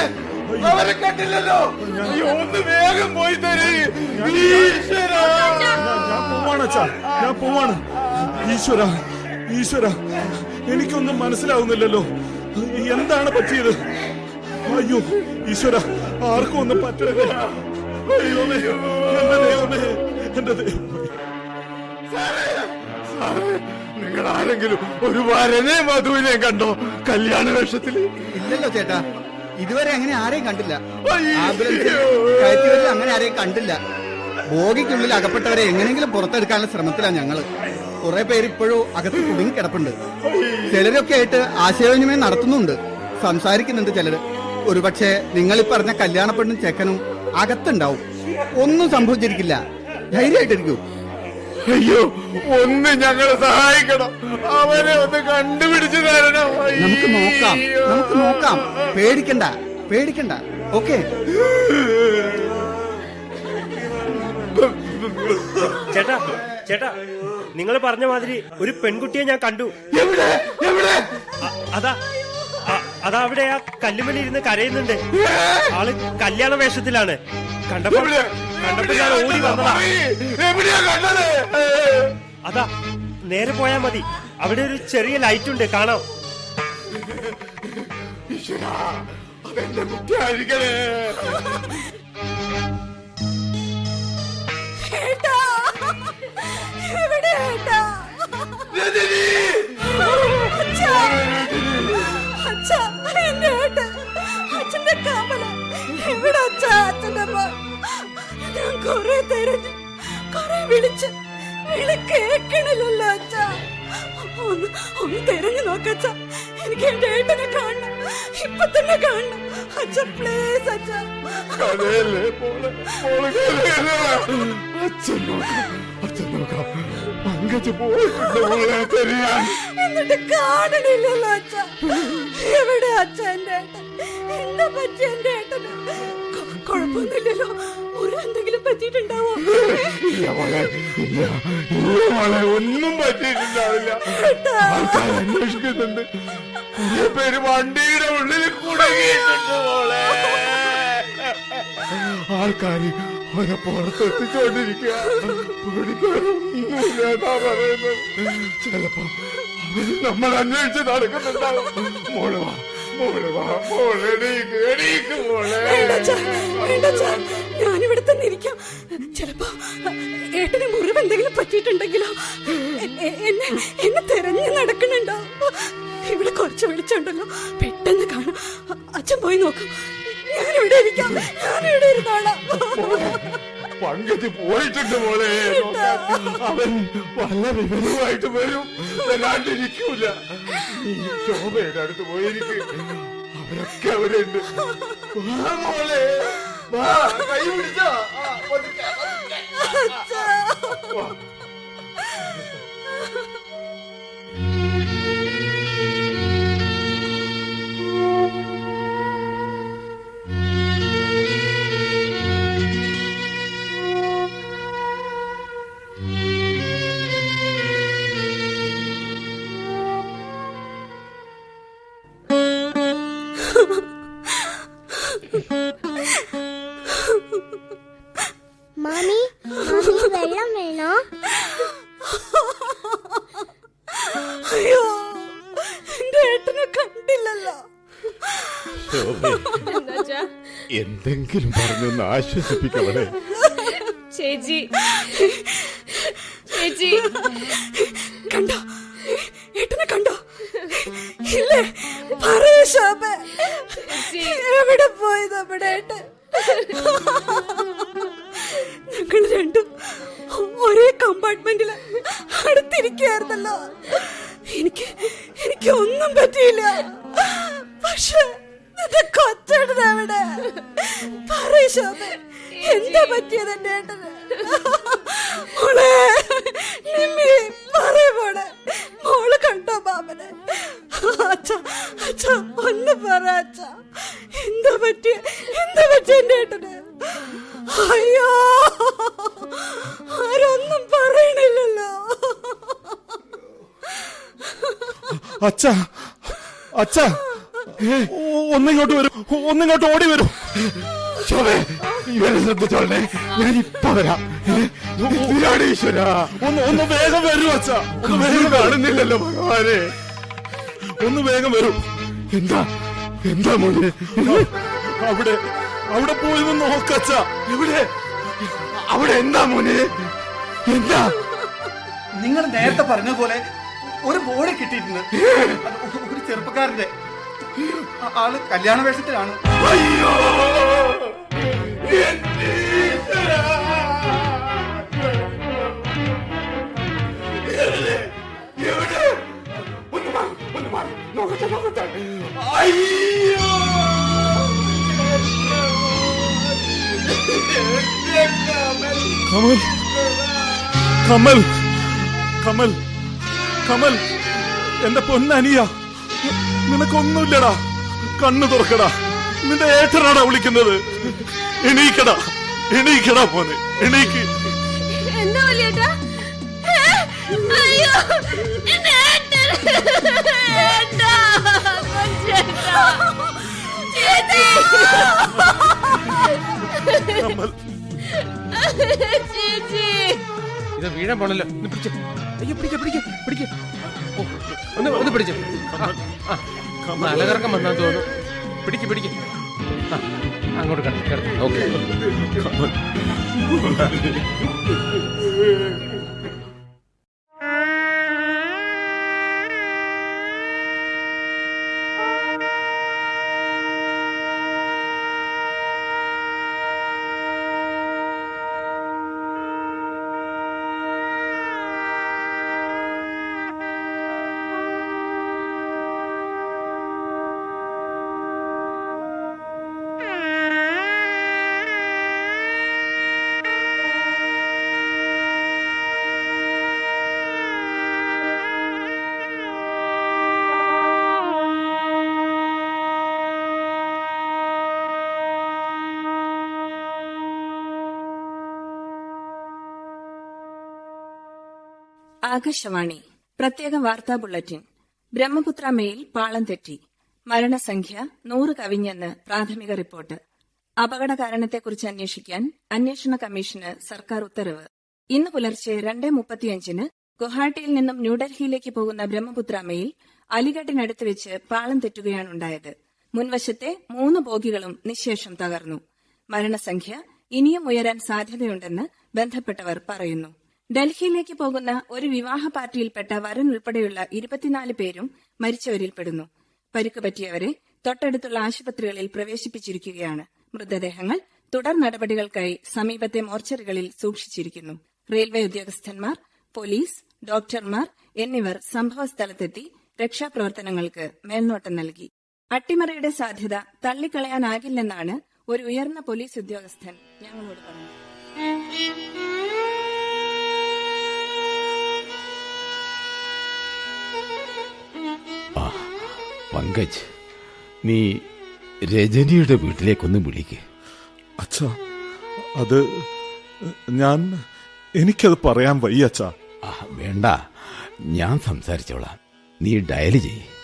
അവരെ കണ്ടില്ലല്ലോ. അയ്യോ ഒന്ന് വേഗം പോയി തരേ. ഈശ്വരാ. ഞാൻ പോവാണ് അച്ഛാ. ഞാൻ പോവാണ്. ഈശ്വര ഈശ്വര. എനിക്കൊന്നും മനസ്സിലാവുന്നില്ലല്ലോ. എന്താണ് പറ്റിയത്? അയ്യോ ഈശ്വര ആർക്കും ഒന്നും പറ്റരുത്. ദൈവമേ എന്റെ ദൈവമേ എന്റെ ദൈവമേ. നിങ്ങൾ ആരെങ്കിലും ഒരു വരനെ മധുവിനെ കണ്ടോ? കല്യാണ വേഷത്തിൽ? ഇല്ലല്ലോ ചേട്ടാ. ഇതുവരെ അങ്ങനെ ആരെയും കണ്ടില്ല. ആംബുലൻസിൽ അങ്ങനെ ആരെയും കണ്ടില്ല. ബോഗിക്കുള്ളിൽ അകപ്പെട്ടവരെ എങ്ങനെങ്കിലും പുറത്തെടുക്കാനുള്ള ശ്രമത്തിലാണ് ഞങ്ങൾ. കുറെ പേര് ഇപ്പോഴും അകത്ത് കുടുങ്ങി കിടപ്പുണ്ട്. ചിലരൊക്കെ ആയിട്ട് ആശയവിനിമയം നടത്തുന്നുണ്ട്. സംസാരിക്കുന്നുണ്ട് ചിലര്. ഒരുപക്ഷെ നിങ്ങൾ ഈ പറഞ്ഞ കല്യാണപ്പെണ്ണും ചെക്കനും അകത്തുണ്ടാവും. ഒന്നും സംഭവിച്ചിരിക്കില്ല. ധൈര്യമായിട്ടിരിക്കൂ. അയ്യോ ഒന്ന് ഞങ്ങളെ സഹായിക്കണം. അവനെ ഒന്ന് കണ്ടുപിടിച്ചു തരണം. നമുക്ക് നോക്കാം. നമുക്ക് നോക്കാം. പേടിക്കണ്ട. പേടിക്കണ്ട. ഓക്കെ. ചേട്ടാ ചേട്ടാ നിങ്ങൾ പറഞ്ഞ മാതിരി ഒരു പെൺകുട്ടിയെ ഞാൻ കണ്ടു. അ- അതാ. അ- അതാ അവിടെ ആ കല്ലുമണി ഇരുന്ന് കരയുന്നുണ്ട്. ആൾ കല്യാണ വേഷത്തിലാണ്. കണ്ടപ്പോ ഞാൻ ഓടി അതാ നേരെ പോയാ മതി. അവിടെ ഒരു ചെറിയ ലൈറ്റ് ഉണ്ട് കാണാം. അതെന്റെ കുട്ടിയായിരിക്കണേ? എവിടെ രജനി! അച്ഛാ എന്റെ ഏട്ടൻ അച്ഛന്റെ കമല എവിടെ അച്ഛാ അച്ഛന്റെ ഞാൻ കൊറേ തെരഞ്ഞു കൊറേ വിളിച്ച് വിളി കേക്കണില്ലല്ലോ അച്ഛാ. ഒന്ന് ഒന്ന് തെരഞ്ഞു നോക്കച്ച എനിക്ക് എന്റെ ഏട്ടനെ കാണണം. ഇപ്പൊ തന്നെ കാണണം. അച്ഛ പ്ലീസ് അച്ഛ. കരയല്ലേ മോളെ? മോളെ കരയല്ലേ അച്ഛൻ നോക്കാം അച്ഛൻ നോക്കാം. പങ്കജ് പോയിട്ടുണ്ട് മോളെ തെരയാൻ. എന്നിട്ട് കാണണില്ലല്ലോ അച്ഛ. എവിടെ അച്ഛ എന്റെ ഏട്ടൻ? എന്താ പറ്റിയ എന്റെ ഏട്ടന്? കുഴപ്പമൊന്നുമില്ലല്ലോ. ഒരു എന്തെങ്കിലും പറ്റിയിട്ടുണ്ടാവോ? ഒന്നും പറ്റിയിട്ടുണ്ടാവില്ല. അന്വേഷിക്കുന്നുണ്ട്. പേര് വണ്ടിയുടെ ഉള്ളിൽ കുടുങ്ങിയിട്ടുണ്ട് മോളെ. ആൾക്കാര് അവരെ പുറത്തെത്തിച്ചോണ്ടിരിക്കുക പറയുന്നത്. ചിലപ്പോ അവർ നമ്മൾ അന്വേഷിച്ച് നടക്കുന്നുണ്ടാവും. മോൾ ഞാനിവിടെ തന്നെ ഇരിക്കാം. ചിലപ്പോ ഏട്ടന് മുറിവ് എന്തെങ്കിലും പറ്റിയിട്ടുണ്ടെങ്കിലോ എന്നെ എന്നെ തെരഞ്ഞു നടക്കണുണ്ടോ ഇവിടെ കുറച്ച് വിളിച്ചുണ്ടല്ലോ പെട്ടെന്ന് കാണാം. അച്ഛൻ പോയി നോക്കാം. ഞാനിവിടെ ഇരിക്കാം ഞാനിവിടെ ഇരുന്നോളാം. പങ്കജ് പോയിട്ടുണ്ട് മോളെ. നോക്കാൻ. അവൻ വല്ല വിവരമായിട്ട് വരും. വരാണ്ടിരിക്കൂല നീ ശോഭയുടെ അടുത്ത് പോയിരിക്കും? അവരൊക്കെ അവിടെ ഉണ്ട് വാ മോളെ. വാ കൈ പിടിച്ചോ. മാമി മാമി വെള്ളം വേണോ? അയ്യോ എന്റെ ഏട്ടനെ കണ്ടില്ലല്ലോ. എന്തെങ്കിലും പറഞ്ഞൊന്ന് ആശ്വസിപ്പിക്കവളെ. ചേച്ചി ചേച്ചി കണ്ടോ? ഏട്ടനെ കണ്ടോ? ഇല്ലേ? പറയൂ ശോഭ. എവിടെ പോയി നമ്മുടെ ഏട്ടൻ? ഞങ്ങൾ രണ്ടും ഒരേ കമ്പാർട്ട്മെന്റിൽ അടുത്തിരിക്കുകയായിരുന്നല്ലോ. എനിക്ക് എനിക്ക് ഒന്നും പറ്റിയില്ല. പക്ഷെ എവിടെ പറയൂ ശോഭ. എന്താ പറ്റിയത് എന്റെ ഏട്ടന്? മോളെ മോൾ. കണ്ടോ ബാബനെ? ഒന്ന് പറ എന്താ പറ്റിയ? എന്താ പറ്റിയ എന്റെ ഏട്ടന്? അയ്യോ ആരൊന്നും പറയണില്ലല്ലോ. അച്ഛ അച്ഛ. ഒന്നിങ്ങോട്ട് വരും ഒന്നിങ്ങോട്ട് ഓടി വരും. ശോഭേ ഇവരെ ശ്രദ്ധിച്ചോളെ ഞാൻ ഇപ്പൊ വരാം എന്തിനാണ് ഈശ്വര. ഒന്ന് ഒന്ന് വേഗം വരൂ അച്ഛ. ഒന്ന് വേഗം വേഗം കാണുന്നില്ലല്ലോ ഭഗവാനെ. ഒന്ന് വേഗം വരൂ. എന്താ? എന്താ മോനെ? അവിടെ അവിടെ പോയി ഒന്ന് നോക്കച്ച ഇവിടെ? അവിടെ എന്താ മോനെ? എന്താ? നിങ്ങൾ നേരത്തെ പറഞ്ഞ പോലെ ഒരു ബോഡി കിട്ടിയിട്ടുണ്ട്. ഒരു ചെറുപ്പക്കാരന്റെ ആൾ കല്യാണ വേഷത്തിലാണ്. അയ്യോ! നോക്കട്ടെ, നോക്കട്ടെ. അയ്യോ കമൽ. കമൽ കമൽ കമൽ എന്റെ പൊന്നനിയ നിനക്കൊന്നുമില്ലടാ കണ്ണു തുറക്കടാ നിന്റെ ഏട്ടനാടാ വിളിക്കുന്നത് എണീക്കടാ. എണീക്കടാ മോനെ. എണീക്ക്. എന്താ വലിയേട്ടാ? അയ്യോ ഇത് വീഴാൻ പോണല്ലോ. ഒന്ന് പിടിച്ച്. അയ്യോ പിടിക്ക പിടിക്ക പിടിക്ക. ഒന്ന് ഒന്ന് പിടിച്ച്. അലകറക്കം വന്നാ തോന്നുന്നു. പിടിക്ക് പിടിക്ക്. ആ, അങ്ങോട്ട് കിടന്നു കിടന്നു ഓക്കെ ആകാശവാണി. പ്രത്യേക വാർത്താ ബുള്ളറ്റിൻ. ബ്രഹ്മപുത്ര മേയിൽ പാളം തെറ്റി. മരണസംഖ്യ നൂറ് കവിഞ്ഞെന്ന് പ്രാഥമിക റിപ്പോർട്ട്. അപകട കാരണത്തെക്കുറിച്ച് അന്വേഷിക്കാൻ അന്വേഷണ കമ്മീഷന് സർക്കാർ ഉത്തരവ്. ഇന്ന് പുലർച്ചെ രണ്ട് മുപ്പത്തിയഞ്ചിന് ഗുവാഹട്ടിയിൽ നിന്നും ന്യൂഡൽഹിയിലേക്ക് പോകുന്ന ബ്രഹ്മപുത്ര മെയിൽ അലിഗഡിനടുത്ത് വെച്ച് പാളം തെറ്റുകയാണുണ്ടായത്. മുൻവശത്തെ മൂന്ന് ബോഗികളും നിശേഷം തകർന്നു. മരണസംഖ്യ ഇനിയും ഉയരാൻ സാധ്യതയുണ്ടെന്ന് ബന്ധപ്പെട്ടവർ പറയുന്നു. ഡൽഹിയിലേക്ക് പോകുന്ന ഒരു വിവാഹ പാർട്ടിയിൽപ്പെട്ട വരൻ ഉൾപ്പെടെയുള്ള ഇരുപത്തിനാല് പേരും മരിച്ചവരിൽപ്പെടുന്നു പരിക്ക് പറ്റിയവരെ തൊട്ടടുത്തുള്ള ആശുപത്രികളിൽ പ്രവേശിപ്പിച്ചിരിക്കുകയാണ്. മൃതദേഹങ്ങൾ തുടർ നടപടികൾക്കായി സമീപത്തെ മോർച്ചറികളിൽ സൂക്ഷിച്ചിരിക്കുന്നു. റെയിൽവേ ഉദ്യോഗസ്ഥന്മാർ പോലീസ് ഡോക്ടർമാർ എന്നിവർ സംഭവസ്ഥലത്തെത്തി രക്ഷാപ്രവർത്തനങ്ങൾക്ക് മേൽനോട്ടം നൽകി. അട്ടിമറിയുടെ സാധ്യത തള്ളിക്കളയാനാകില്ലെന്നാണ് ഒരു ഉയർന്ന പോലീസ് ഉദ്യോഗസ്ഥൻ ഞങ്ങളോട് പറഞ്ഞത്. പങ്കജ് നീ രജനിയുടെ വീട്ടിലേക്കൊന്ന് വിളിക്ക്. അച്ഛാ അത് ഞാൻ എനിക്കത് പറയാൻ വയ്യ അച്ഛാ. ആ, വേണ്ട. ഞാൻ സംസാരിച്ചോളാം. നീ ഡയൽ ചെയ്യ്.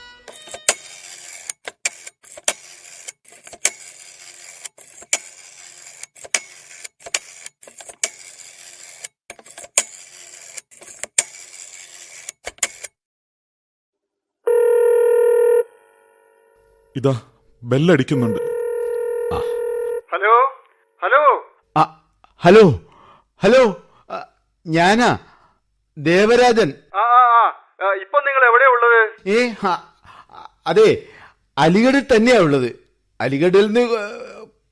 ഇതാ ബെല്ലടിക്കുന്നുണ്ട്. ഹലോ? ഹലോ? ഹലോ? ഹലോ? ഞാനാ? ദേവരാജൻ. ഇപ്പൊ നിങ്ങൾ എവിടെയാ ഉള്ളത്? ഏ അതെ അലിഗഡിൽ തന്നെയാ ഉള്ളത്. അലിഗഡിൽ നിന്ന്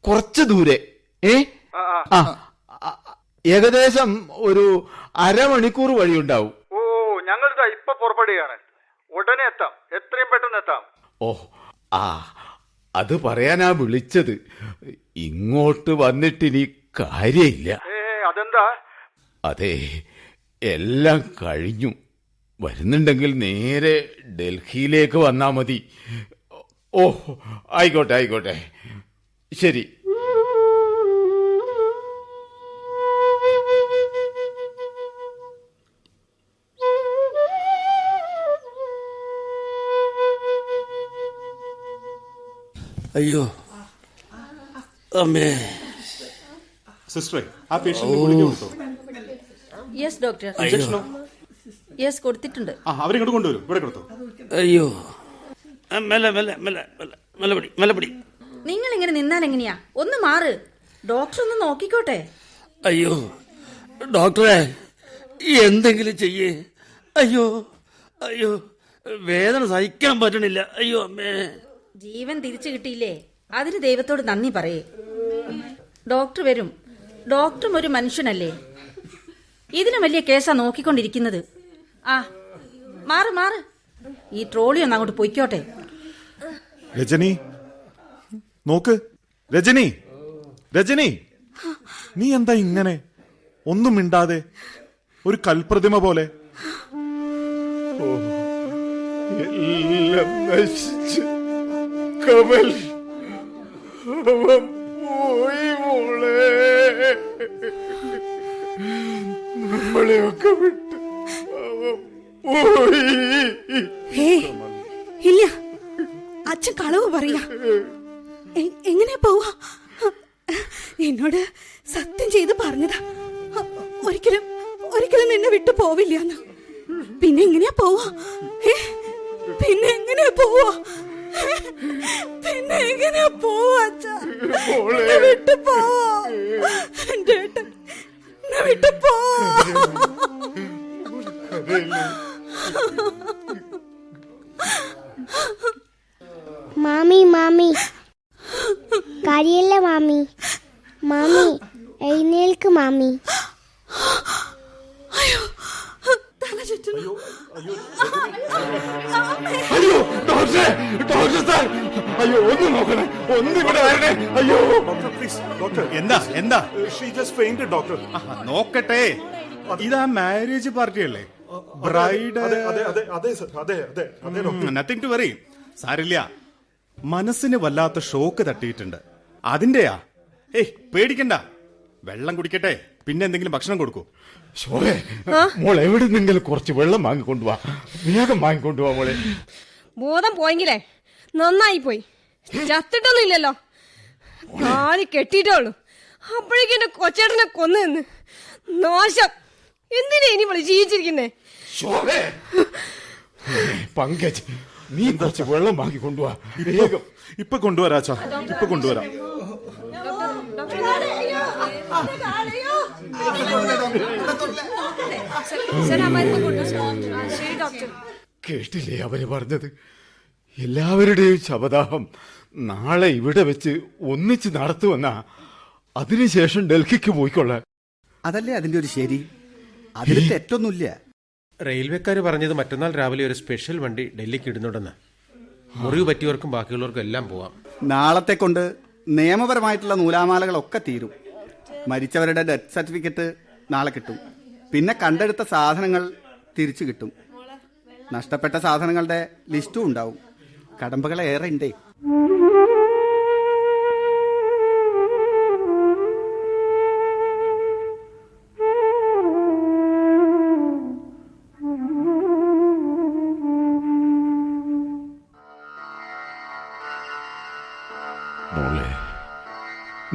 കുറച്ച് ദൂരെ. ഏ? ആ, ഏകദേശം ഒരു അരമണിക്കൂർ വഴിയുണ്ടാവും. ഓ ഞങ്ങൾ ഇപ്പൊ പുറപ്പെടുകയാണ്. ഉടനെ എത്താം. എത്രയും പെട്ടെന്ന് എത്താം. ഓ ആ അത് പറയാനാ വിളിച്ചത്. ഇങ്ങോട്ട് വന്നിട്ടിനി കാര്യമില്ല. അതെന്താ? അതെ എല്ലാം കഴിഞ്ഞു. വരുന്നുണ്ടെങ്കിൽ നേരെ ഡൽഹിയിലേക്ക് വന്നാ മതി. ഓ ആയിക്കോട്ടെ ആയിക്കോട്ടെ. ശരി. അയ്യോ. അമ്മേ. സിസ്റ്ററെ ആ പേഷ്യന്റ് ഗുളിക കൊടുത്തോ യെസ് ഡോക്ടർ ഇഞ്ചക്ഷനോ യെസ് കൊടുത്തിട്ടുണ്ട്. ആ അവരിങ്ങോട്ട് കൊണ്ടുവരും. ഇവിടെ കൊടുത്തോ. അയ്യോ. ആ, മെല്ലെ മെല്ലെ മെല്ലെ മെല്ലെ നിങ്ങൾ ഇങ്ങനെ നിന്നാൽ എങ്ങനെയാ? ഒന്ന് മാറ്. ഡോക്ടർ ഒന്ന് നോക്കിക്കോട്ടെ. അയ്യോ. ഡോക്ടറെ എന്തെങ്കിലും ചെയ്യേ. അയ്യോ അയ്യോ. വേദന സഹിക്കാൻ പറ്റണില്ല. അയ്യോ അമ്മേ. ജീവൻ തിരിച്ചു കിട്ടിയില്ലേ? അതിന് ദൈവത്തോട് നന്ദി പറയേ. ഡോക്ടർ വരും. ഡോക്ടറും ഒരു മനുഷ്യനല്ലേ? ഇതിനും വലിയ കേസാ നോക്കിക്കൊണ്ടിരിക്കുന്നത്. ആ മാറ് മാറ്. ഈ ട്രോളി ഒന്ന് അങ്ങോട്ട് പൊയ്ക്കോട്ടെ. രജനി നോക്ക്. രജനി രജനി. നീ എന്താ ഇങ്ങനെ? ഒന്നും മിണ്ടാതെ ഒരു കൽപ്രതിമ പോലെ. ഓ, എല്ലാം നശിച്ച്. കമൽ അവൻ പോയി മോളെ. നമ്മളെയൊക്കെ വിട്ട് അവൻ പോയി. ഇല്ല. അച്ഛൻ കളവ് പറയാ. എങ്ങനെ പോവാ? എന്നോട് സത്യം ചെയ്ത് പറഞ്ഞതാ. ഒരിക്കലും ഒരിക്കലും നിന്നെ വിട്ടു പോവില്ല പിന്നെ എങ്ങനെയാ പോവാ? പിന്നെ എങ്ങനെയാ പോവാ? പിന്നെ എങ്ങനെയാ പോവാ അച്ഛാ? എന്നെ വിട്ടു പോവോ. എന്റെ ഏട്ടൻ എന്നെ വിട്ടു പോവോ. മാമി മാമി. കാര്യല്ല മാമി. മാമി എഴുന്നേൽക്ക് മാമി. തല ചുറ്റുന്നു അയ്യോ ഡോക്ടറെ ഡോക്ടർ സാർ. അയ്യോ ഒന്ന് നോക്കണേ ഒന്ന് ഇവിടെ വരണേ. അയ്യോ. Please doctor. എന്താ എന്താ? She just faint doctor. നോക്കട്ടെ. ഇതാ മാരേജ് പാർട്ടി അല്ലേ ബ്രൈഡ് അതെ അതെ അതെ അതെ സർ അതെ അതെ അതെ നത്തിങ് ടു വെറി സാരില്ല മനസ്സിന് വല്ലാത്ത ഷോക്ക് തട്ടിയിട്ടുണ്ട്. അതിന്റെയാ? ഏയ് പേടിക്കണ്ട. വെള്ളം കുടിക്കട്ടെ. പിന്നെ എന്തെങ്കിലും ഭക്ഷണം കൊടുക്കൂ. ശോഭേ മോൾ എവിടെ നിന്നെങ്കിലും കുറച്ച് വെള്ളം വാങ്ങിക്കൊണ്ടുവാ. വേഗം വാങ്ങിക്കൊണ്ടുവാ മോളെ. ബോധം പോയെങ്കിലേ നന്നായി പോയി. ചത്തിട്ടൊന്നും ഇല്ലല്ലോ കാൽ കെട്ടിയിട്ടേ ഉള്ളൂ. അപ്പോഴേക്കും എന്റെ കൊച്ചേട്ടനെ കൊന്നു നിന്ന്. നാശം. എന്തിനാ ഇനി വിളി ജീവിച്ചിരിക്കുന്നേ? ശോഭേ പങ്കജ് നീ കുറച്ച് വെള്ളം വാങ്ങിക്കൊണ്ടുവാ. വേഗം. ഇപ്പൊ കൊണ്ടുവരാച്ചാ ഇപ്പൊ കൊണ്ടുവരാം. കേട്ടില്ലേ അവർ പറഞ്ഞത്? എല്ലാവരുടെയും ശബദാഹം നാളെ ഇവിടെ വെച്ച് ഒന്നിച്ച് നടത്തുമെന്നാ അതിനുശേഷം ഡൽഹിക്ക് പോയിക്കൊള്ളാൻ. അതല്ലേ അതിന്റെ ഒരു ശരി? അതിൽ തെറ്റൊന്നുമില്ല. റെയിൽവേക്കാർ പറഞ്ഞത് മറ്റന്നാൾ രാവിലെ ഒരു സ്പെഷ്യൽ വണ്ടി ഡൽഹിക്ക് ഇടുന്നുണ്ടെന്ന്. മുറിവ് പറ്റിയവർക്കും ബാക്കിയുള്ളവർക്കും എല്ലാം പോവാം. നാളത്തെ കൊണ്ട് നിയമപരമായിട്ടുള്ള നൂലാമാലകളൊക്കെ തീരും. മരിച്ചവരുടെ ഡെത്ത് സർട്ടിഫിക്കറ്റ് നാളെ കിട്ടും. പിന്നെ കണ്ടെടുത്ത സാധനങ്ങൾ തിരിച്ചു കിട്ടും. നഷ്ടപ്പെട്ട സാധനങ്ങളുടെ ലിസ്റ്റും ഉണ്ടാവും. കടമ്പകളേറെ ഉണ്ടേ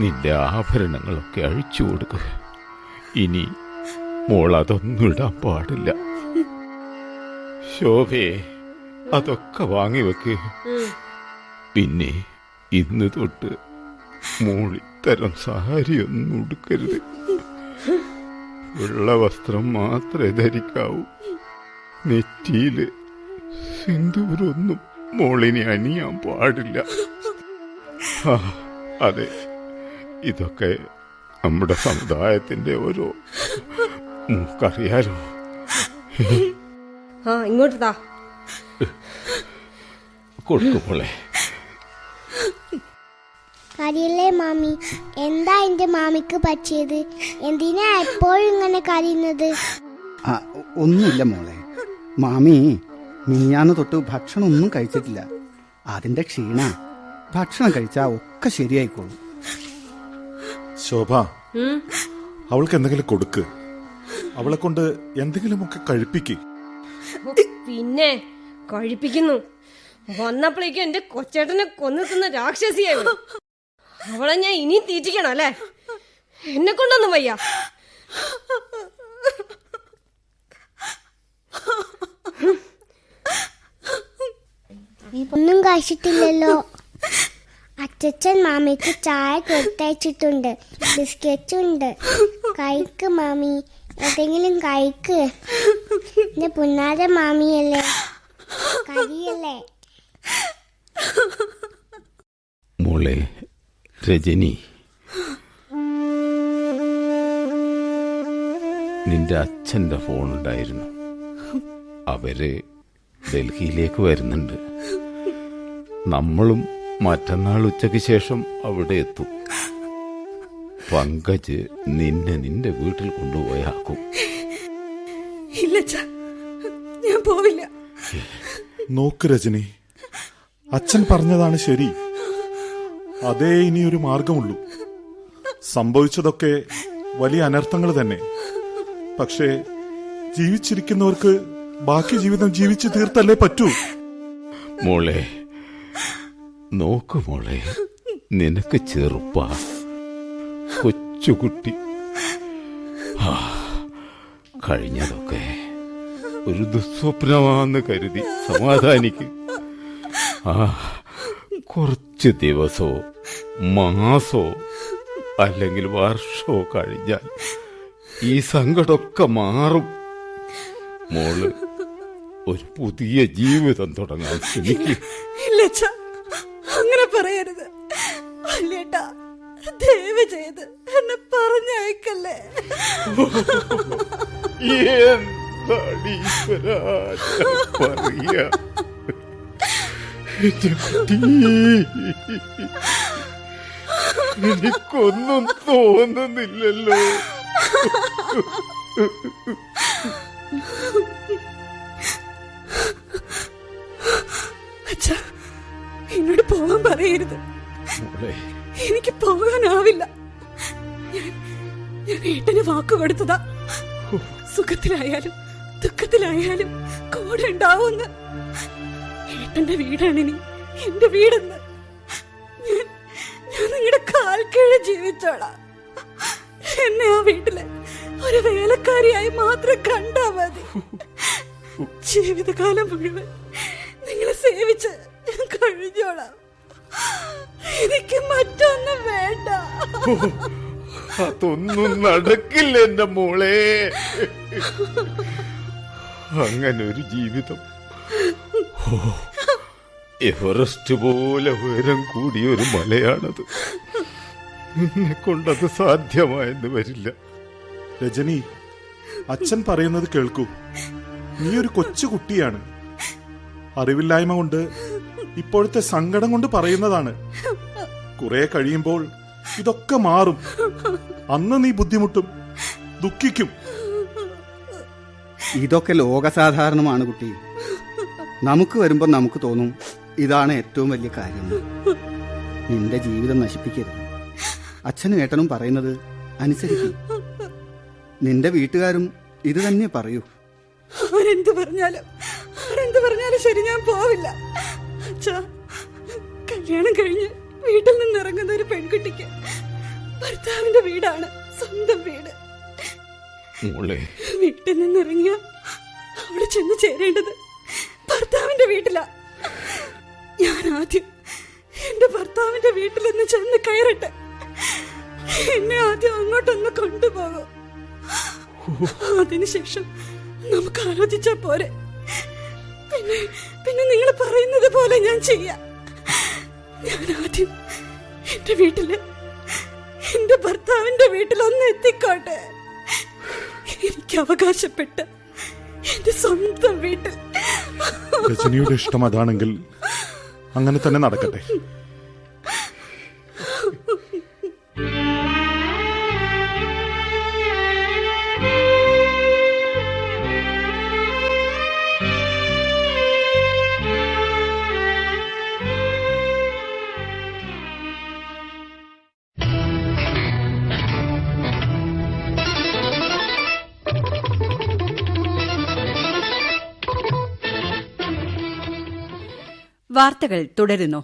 നിന്റെ ആഭരണങ്ങളൊക്കെ അഴിച്ചു കൊടുക്കുക ഇനി മോൾ അതൊന്നും ഇടാൻ പാടില്ല. ശോഭേ അതൊക്കെ വാങ്ങി വെക്ക്. പിന്നെ ഇന്ന് തൊട്ട് മോൾ ഇത്തരം സാരിയൊന്നും ഉടുക്കരുത്. ഉള്ള വസ്ത്രം മാത്രമേ ധരിക്കാവൂ. നെറ്റിയിൽ സിന്ദൂരൊന്നും മോളിനെ അണിയാൻ പാടില്ല. അതെ. ഇതൊക്കെ നമ്മുടെ സമുദായത്തിന്റെ ഒരു നമുക്കറിയാലോ ആ ഇങ്ങോട്ട് താ. കൊടുക്കുമ്പോളെ കരയില്ലേ മാമി? എന്താ എന്റെ മാമിക്ക് പറ്റിയത്? എന്തിനാ എപ്പോഴും ഇങ്ങനെ കരയുന്നത്? ആ ഒന്നുമില്ല മോളെ. മാമി മിനിയാന്ന് തൊട്ട് ഭക്ഷണം ഒന്നും കഴിച്ചിട്ടില്ല. അതിന്റെ ക്ഷീണ. ഭക്ഷണം കഴിച്ചാ ഒക്കെ ശരിയായിക്കോളും. ശോഭ. അവൾക്ക് എന്തെങ്കിലും കൊടുക്ക്. അവളെ കൊണ്ട് എന്തെങ്കിലുമൊക്കെ കഴിപ്പിക്ക്. പിന്നെ കഴിപ്പിക്കുന്നു. വന്നപ്പോഴേക്കും എന്റെ കൊച്ചേട്ടനെ കൊന്നെത്തുന്ന തിന്ന രാക്ഷസിയായി അവളെ ഞാൻ ഇനി തീറ്റിക്കണം അല്ലേ? എന്നെ കൊണ്ടൊന്നും വയ്യ. ഒന്നും കഴിച്ചിട്ടില്ലല്ലോ. അച്ഛൻ മാമിക്ക് ചായ കൊടുത്തയച്ചിട്ടുണ്ട്. ബിസ്ക്കറ്റ് ഉണ്ട് കഴിക്ക് മാമി. എന്തെങ്കിലും കഴിക്ക് എന്റെ പുന്നാര മാമിയല്ലേ? കരിയല്ലേ? മോളെ രജനി. നിന്റെ അച്ഛന്റെ ഫോൺ ഉണ്ടായിരുന്നു അവർ ഡൽഹിയിലേക്ക് വരുന്നുണ്ട്. നമ്മളും മറ്റന്നാൾ ഉച്ചയ്ക്ക് ശേഷം അവിടെ എത്തും. പങ്കജ് നിന്നെ നിന്റെ വീട്ടിൽ കൊണ്ടുപോയാക്കും. ഞാൻ പോവില്ല. നോക്ക് രജനി അച്ഛൻ പറഞ്ഞതാണ് ശരി. അതേ ഇനി ഒരു മാർഗമുള്ളൂ. സംഭവിച്ചതൊക്കെ വലിയ അനർത്ഥങ്ങൾ തന്നെ. പക്ഷേ ജീവിച്ചിരിക്കുന്നവർക്ക് ബാക്കി ജീവിതം ജീവിച്ചു തീർത്തല്ലേ പറ്റൂ? മോളെ നോക്ക് മോളെ നിനക്ക് ചെറുപ്പ. കൊച്ചുകുട്ടി. കഴിഞ്ഞതൊക്കെ ഒരു ദുസ്വപ്നമാന്ന് കരുതി സമാധാനിക്ക്. ആ കുറച്ച് ദിവസോ മാസോ അല്ലെങ്കിൽ വർഷമോ കഴിഞ്ഞാൽ ഈ സങ്കടമൊക്കെ മാറും. മോൾ ഒരു പുതിയ ജീവിതം തുടങ്ങാൻ ശ്രമിക്കും. പറയരുത്. അല്ലേട്ടാ ദയവ് ചെയ്ത് എന്നെ പറഞ്ഞയക്കല്ലേ. പറയാ. എനിക്കൊന്നും തോന്നുന്നില്ലല്ലോ. *laughs* എന്നോട് പോവാൻ പറയരുത്. എനിക്ക് പോകാനാവില്ല. ഞാൻ ഏട്ടന് വാക്ക് കൊടുത്തതാ. സുഖത്തിലായാലും ദുഃഖത്തിലായാലും കൂടെ ഉണ്ടാവുമെന്ന് ഏട്ടന്റെ വീടാണിനി എന്റെ വീടെന്ന്. ഞാൻ ഞാൻ നിങ്ങളുടെ കാൽ കീഴ് ജീവിച്ചോളാം. എന്നെ ആ വീട്ടിൽ ഒരു വേലക്കാരിയായി മാത്രം കണ്ടാ മതി. ജീവിതകാലം മുഴുവൻ നിങ്ങളെ സേവിച്ച് കഴിഞ്ഞോളാം. എനിക്ക് മറ്റൊന്നും വേണ്ട. അതൊന്നും നടക്കില്ല എന്റെ മോളെ. അങ്ങനെ ഒരു ജീവിതം. എവറസ്റ്റ് പോലെ ഉയരം കൂടിയ ഒരു മലയാണത്. നിന്നെ കൊണ്ടത് സാധ്യമായെന്ന് വരില്ല. രജനി അച്ഛൻ പറയുന്നത് കേൾക്കൂ. നീ ഒരു കൊച്ചു കുട്ടിയാണ് അറിവില്ലായ്മ കൊണ്ട് ഇപ്പോഴത്തെ സങ്കടം കൊണ്ട് പറയുന്നതാണ്. കുറെ കഴിയുമ്പോൾ ഇതൊക്കെ മാറും. അന്ന് നീ ബുദ്ധിമുട്ടും ദുഃഖിക്കും. ഇതൊക്കെ ലോകസാധാരണമാണ് കുട്ടി. നമുക്ക് വരുമ്പോൾ നമുക്ക് തോന്നും ഇതാണ് ഏറ്റവും വലിയ കാര്യം. നിന്റെ ജീവിതം നശിപ്പിക്കരുത്. അച്ഛനും ഏട്ടനും പറയുന്നത് അനുസരിക്കും. നിന്റെ വീട്ടുകാരും ഇത് തന്നെ പറയൂ. ആരെന്ത് പറഞ്ഞാലും ആരെന്ത് പറഞ്ഞാലും ശരി ഞാൻ പോവില്ല. അച്ഛാ കല്യാണം കഴിഞ്ഞ് വീട്ടിൽ നിന്ന് ഇറങ്ങുന്ന ഒരു പെൺകുട്ടിക്ക് ഭർത്താവിന്റെ വീടാണ് സ്വന്തം വീട്. വീട്ടിൽ നിന്ന് ഇറങ്ങിയ അവിടെ ചെന്ന് ചേരേണ്ടത് ഭർത്താവിന്റെ വീട്ടിലാ. ഞാൻ ആദ്യം എന്റെ ഭർത്താവിന്റെ വീട്ടിൽ നിന്ന് ചെന്ന് കയറട്ടെ. എന്നെ ആദ്യം അങ്ങോട്ടൊന്ന് കൊണ്ടുപോകും. അതിനുശേഷം നമുക്ക് ആലോചിച്ചാ പോരെ. പിന്നെ പിന്നെ നിങ്ങൾ പറയുന്നത് പോലെ ഞാൻ ചെയ്യാം. ഞാൻ ആദ്യം എന്റെ വീട്ടിൽ എന്റെ ഭർത്താവിന്റെ വീട്ടിലൊന്ന് എത്തിക്കോട്ടെ. എനിക്ക് അവകാശപ്പെട്ട് എന്റെ സ്വന്തം വീട്ടിൽ രജനിയുടെ ഇഷ്ടം അതാണെങ്കിൽ അങ്ങനെ തന്നെ നടക്കട്ടെ. വാർത്തകൾ തുടരുന്നു.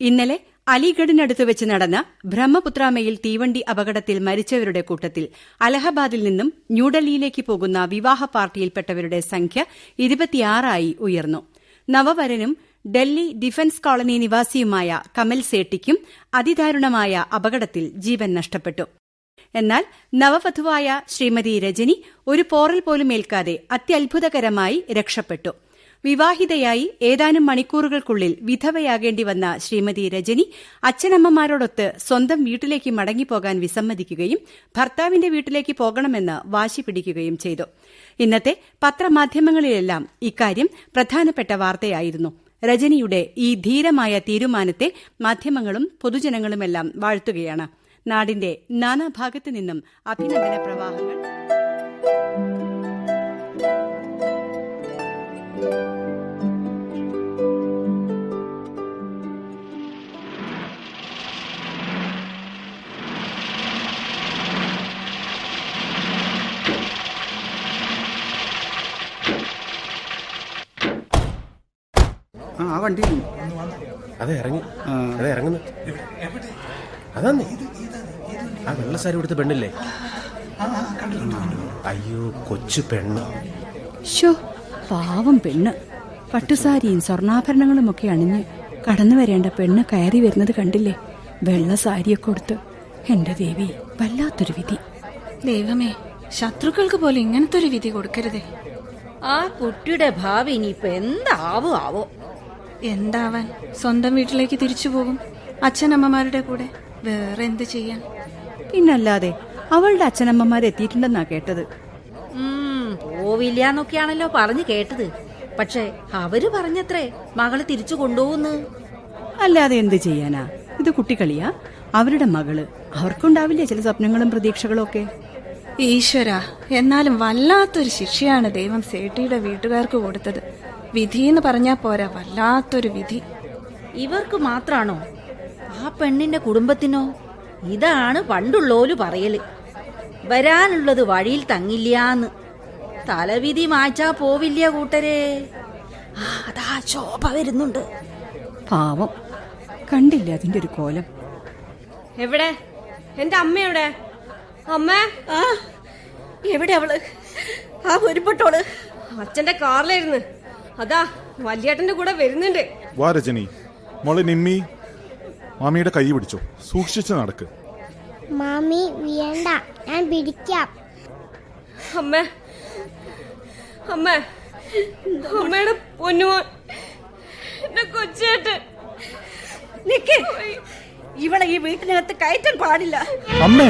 ഇന്നലെ അലിഗഡിനടുത്ത് വെച്ച് നടന്ന ബ്രഹ്മപുത്ര മെയിൽ തീവണ്ടി അപകടത്തിൽ മരിച്ചവരുടെ കൂട്ടത്തിൽ അലഹബാദിൽ നിന്നും ന്യൂഡൽഹിയിലേക്ക് പോകുന്ന വിവാഹ പാർട്ടിയിൽപ്പെട്ടവരുടെ സംഖ്യ ഇരുപത്തിയാറായി ഉയർന്നു. നവവരനും ഡൽഹി ഡിഫൻസ് കോളനി നിവാസിയുമായ കമൽ സേട്ടിക്കും അതിദാരുണമായ അപകടത്തിൽ ജീവൻ നഷ്ടപ്പെട്ടു. എന്നാൽ നവവധുവായ ശ്രീമതി രജനി ഒരു പോറൽ പോലും ഏൽക്കാതെ അത്യത്ഭുതകരമായി രക്ഷപ്പെട്ടു. വിവാഹിതയായി ഏതാനും മണിക്കൂറുകൾക്കുള്ളിൽ വിധവയാകേണ്ടി വന്ന ശ്രീമതി രജനി അച്ഛനമ്മമാരോടൊത്ത് സ്വന്തം വീട്ടിലേക്ക് മടങ്ങിപ്പോകാൻ വിസമ്മതിക്കുകയും ഭർത്താവിന്റെ വീട്ടിലേക്ക് പോകണമെന്ന് വാശി പിടിക്കുകയും ചെയ്തു. ഇന്നത്തെ പത്രമാധ്യമങ്ങളിലെല്ലാം ഇക്കാര്യം പ്രധാനപ്പെട്ട വാർത്തയായിരുന്നു. രജനിയുടെ ഈ ധീരമായ തീരുമാനത്തെ മാധ്യമങ്ങളും പൊതുജനങ്ങളുമെല്ലാം വാഴ്ത്തുകയാണ്. നാടിന്റെ നാനാഭാഗത്തു നിന്നും അഭിനന്ദന പ്രവാഹങ്ങൾ. ആ ആ വണ്ടി. അതെ ഇറങ്ങി. അതെ ഇറങ്ങുന്നു. അതാന്നേ. ആ വെള്ള സാരി കൊടുത്ത പെണ്ണില്ലേ? അയ്യോ കൊച്ചു പെണ്ണ്. ഷോ പാവം പെണ്ണ്. പട്ടുസാരിയും സ്വർണാഭരണങ്ങളുമൊക്കെ അണിഞ്ഞ് കടന്നു വരേണ്ട പെണ്ണ് കയറി വരുന്നത് കണ്ടില്ലേ? വെള്ള സാരിയൊക്കെ കൊടുത്ത് എന്റെ ദേവി വല്ലാത്തൊരു വിധി. ദൈവമേ ശത്രുക്കൾക്ക് പോലും ഇങ്ങനത്തെ ഒരു വിധി കൊടുക്കരുതേ. ആ കുട്ടിയുടെ ഭാവി ഇനിയിപ്പോ എന്താവോ ആവോ? എന്താവാൻ? സ്വന്തം വീട്ടിലേക്ക് തിരിച്ചു പോകും. അച്ഛനമ്മമാരുടെ കൂടെ വേറെ എന്ത് ചെയ്യാൻ? പിന്നല്ലാതെ അവളുടെ അച്ഛനമ്മമാരെത്തിയിട്ടുണ്ടെന്നാ കേട്ടത്. ഉം, പോവില്ലാന്നൊക്കെയാണല്ലോ പറഞ്ഞു കേട്ടത്. പക്ഷെ അവർ പറഞ്ഞത്രേ മകൾ തിരിച്ചു കൊണ്ടുപോകുന്നു. അല്ലാതെ എന്ത് ചെയ്യാനാ? ഇത് കുട്ടികളിയാ? അവരുടെ മകൾ. അവർക്കുണ്ടാവില്ലേ ചില സ്വപ്നങ്ങളും പ്രതീക്ഷകളും ഒക്കെ? ഈശ്വര എന്നാലും വല്ലാത്തൊരു ശിക്ഷയാണ് ദൈവം സേട്ടിയുടെ വീട്ടുകാർക്ക് കൊടുത്തത്. വിധി എന്ന് പറഞ്ഞാ പോരാ വല്ലാത്തൊരു വിധി. ഇവർക്ക് മാത്രാണോ? ആ പെണ്ണിന്റെ കുടുംബത്തിനോ? ഇതാണ് പണ്ടുള്ളോൽ പറയൽ. വരാനുള്ളത് വഴിയിൽ തങ്ങില്ലാന്ന്. തലവിധി മാറ്റാ പോവില്ല കൂട്ടരെ. ആ, അതാ ശോഭ വരുന്നുണ്ട്. പാവം. കണ്ടില്ല അതിന്റെ ഒരു കോലം? എവിടെ? എന്റെ അമ്മ എവിടെ? അമ്മ? ആ എവിടെ അവൾ? ആ ഒരുപെട്ടോൾ അച്ഛന്റെ കാറിലായിരുന്നു. അതാ വല്യേട്ടന്റെ കൂടെ വരുന്നുണ്ട്. വാ രജനി. മോളെ നിമ്മി മാമിയുടെ കൈ പിടിച്ചോ. സൂക്ഷിച്ച് നടക്ക്. മാമി വേണ്ട ഞാൻ പിടിക്കാം. അമ്മ അമ്മ അമ്മയുടെ പൊന്നുമോൻ കൊച്ചേട്ട് നിക്ക്. ഇവളെ ഈ വീട്ടിനകത്ത് കയറ്റാൻ പാടില്ല. അമ്മേ.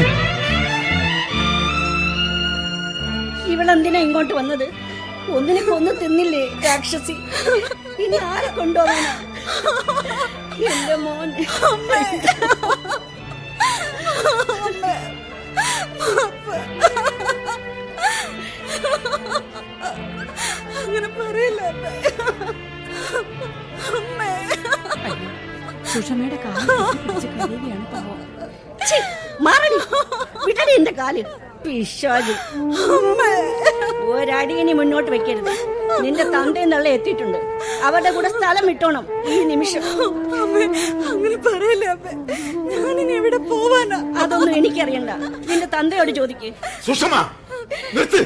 ഇവളെന്തിനാ ഇങ്ങോട്ട് വന്നത്? ഒന്നിനെ കൊന്നു തിന്നില്ലേ രാക്ഷസി? ഇനി ആരെ കൊണ്ടുപോകാനാ? എന്റെ മോൻ. അങ്ങനെ പറയില്ല അമ്മേ. സുഷമയുടെ കാലിൽ പാവം. ഛി, മാറടി വിടടി എന്റെ കാൽ. പിശാചി. ഒരടിയനി മുന്നോട്ട് വെക്കരുത്. നിന്റെ തന്തയും തള്ള എത്തിയിട്ടുണ്ട്. അവരുടെ കൂടെ സ്ഥലം ഇട്ടോണം ഈ നിമിഷം. അങ്ങനെ പറയില്ല അമ്മേ. ഞാനിനി എവിടെ പോവാനാ? അതൊന്നും എനിക്കറിയണ്ട. നിന്റെ തന്തയോട് ചോദിക്കേ. സുഷമ നിർത്ത്.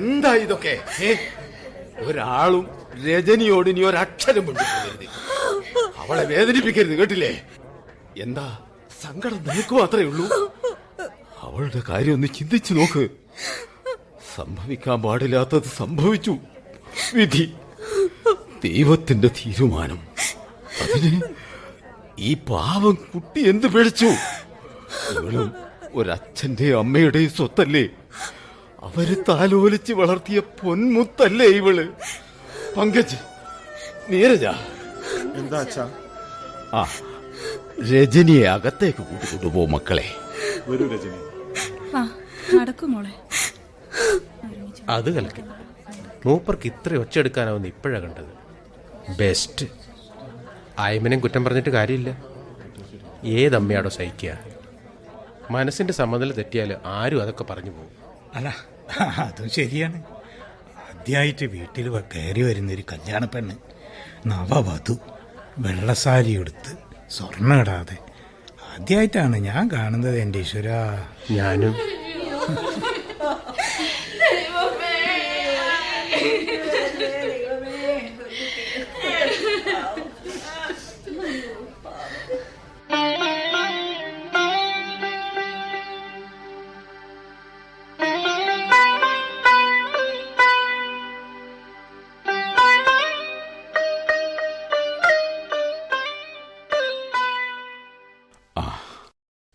എന്താ ഇതൊക്കെ? ഒരാളും രജനിയോട് ഇനി ഒരക്ഷരം കൊണ്ടുപോകരുത് അവളെ വേദനിപ്പിക്കരുത് കേട്ടില്ലേ? എന്താ? സങ്കടം നിനക്ക് മാത്രമേ ഉള്ളൂ? അവളുടെ കാര്യം ഒന്ന് ചിന്തിച്ചു നോക്ക്. സംഭവിക്കാൻ പാടില്ലാത്തത് സംഭവിച്ചു. വിധി. ദൈവത്തിന്റെ തീരുമാനം. അതിന് ഈ പാവം കുട്ടി എന്ത് പിഴച്ചു ഇവളും ഒരച്ഛന്റെ അമ്മയുടെയും സ്വത്തല്ലേ? അവർ താലോലിച്ച് വളർത്തിയ പൊന്മുത്തല്ലേ ഇവൾ? പങ്കജ് നീരജ. എന്താ ആ രജനിയെ അകത്തേക്ക് കൂട്ടിക്കൊണ്ടുപോ മക്കളെ. വരൂ രജനി. നടക്കും മോളെ. അത് കലക്കി. മൂപ്പർക്ക് ഇത്ര ഒച്ചെടുക്കാനാവുന്ന ഇപ്പോഴാ കണ്ടത്. ബെസ്റ്റ് ആയ്മനും കുറ്റം പറഞ്ഞിട്ട് കാര്യമില്ല. ഏതമ്മയാടോ സഹിക്കുക? മനസ്സിന്റെ സമനില തെറ്റിയാൽ ആരും അതൊക്കെ പറഞ്ഞു പോകും. അല്ല അതും ശരിയാണ്. ആദ്യമായിട്ട് വീട്ടിൽ വ- കയറി വരുന്നൊരു കല്യാണ പെണ്ണ് നവവധു. വെള്ളസാരി എടുത്ത് സ്വർണം ഇടാതെ ആദ്യമായിട്ടാണ് ഞാൻ കാണുന്നത് എന്റെ ഈശ്വര. ഞാനും.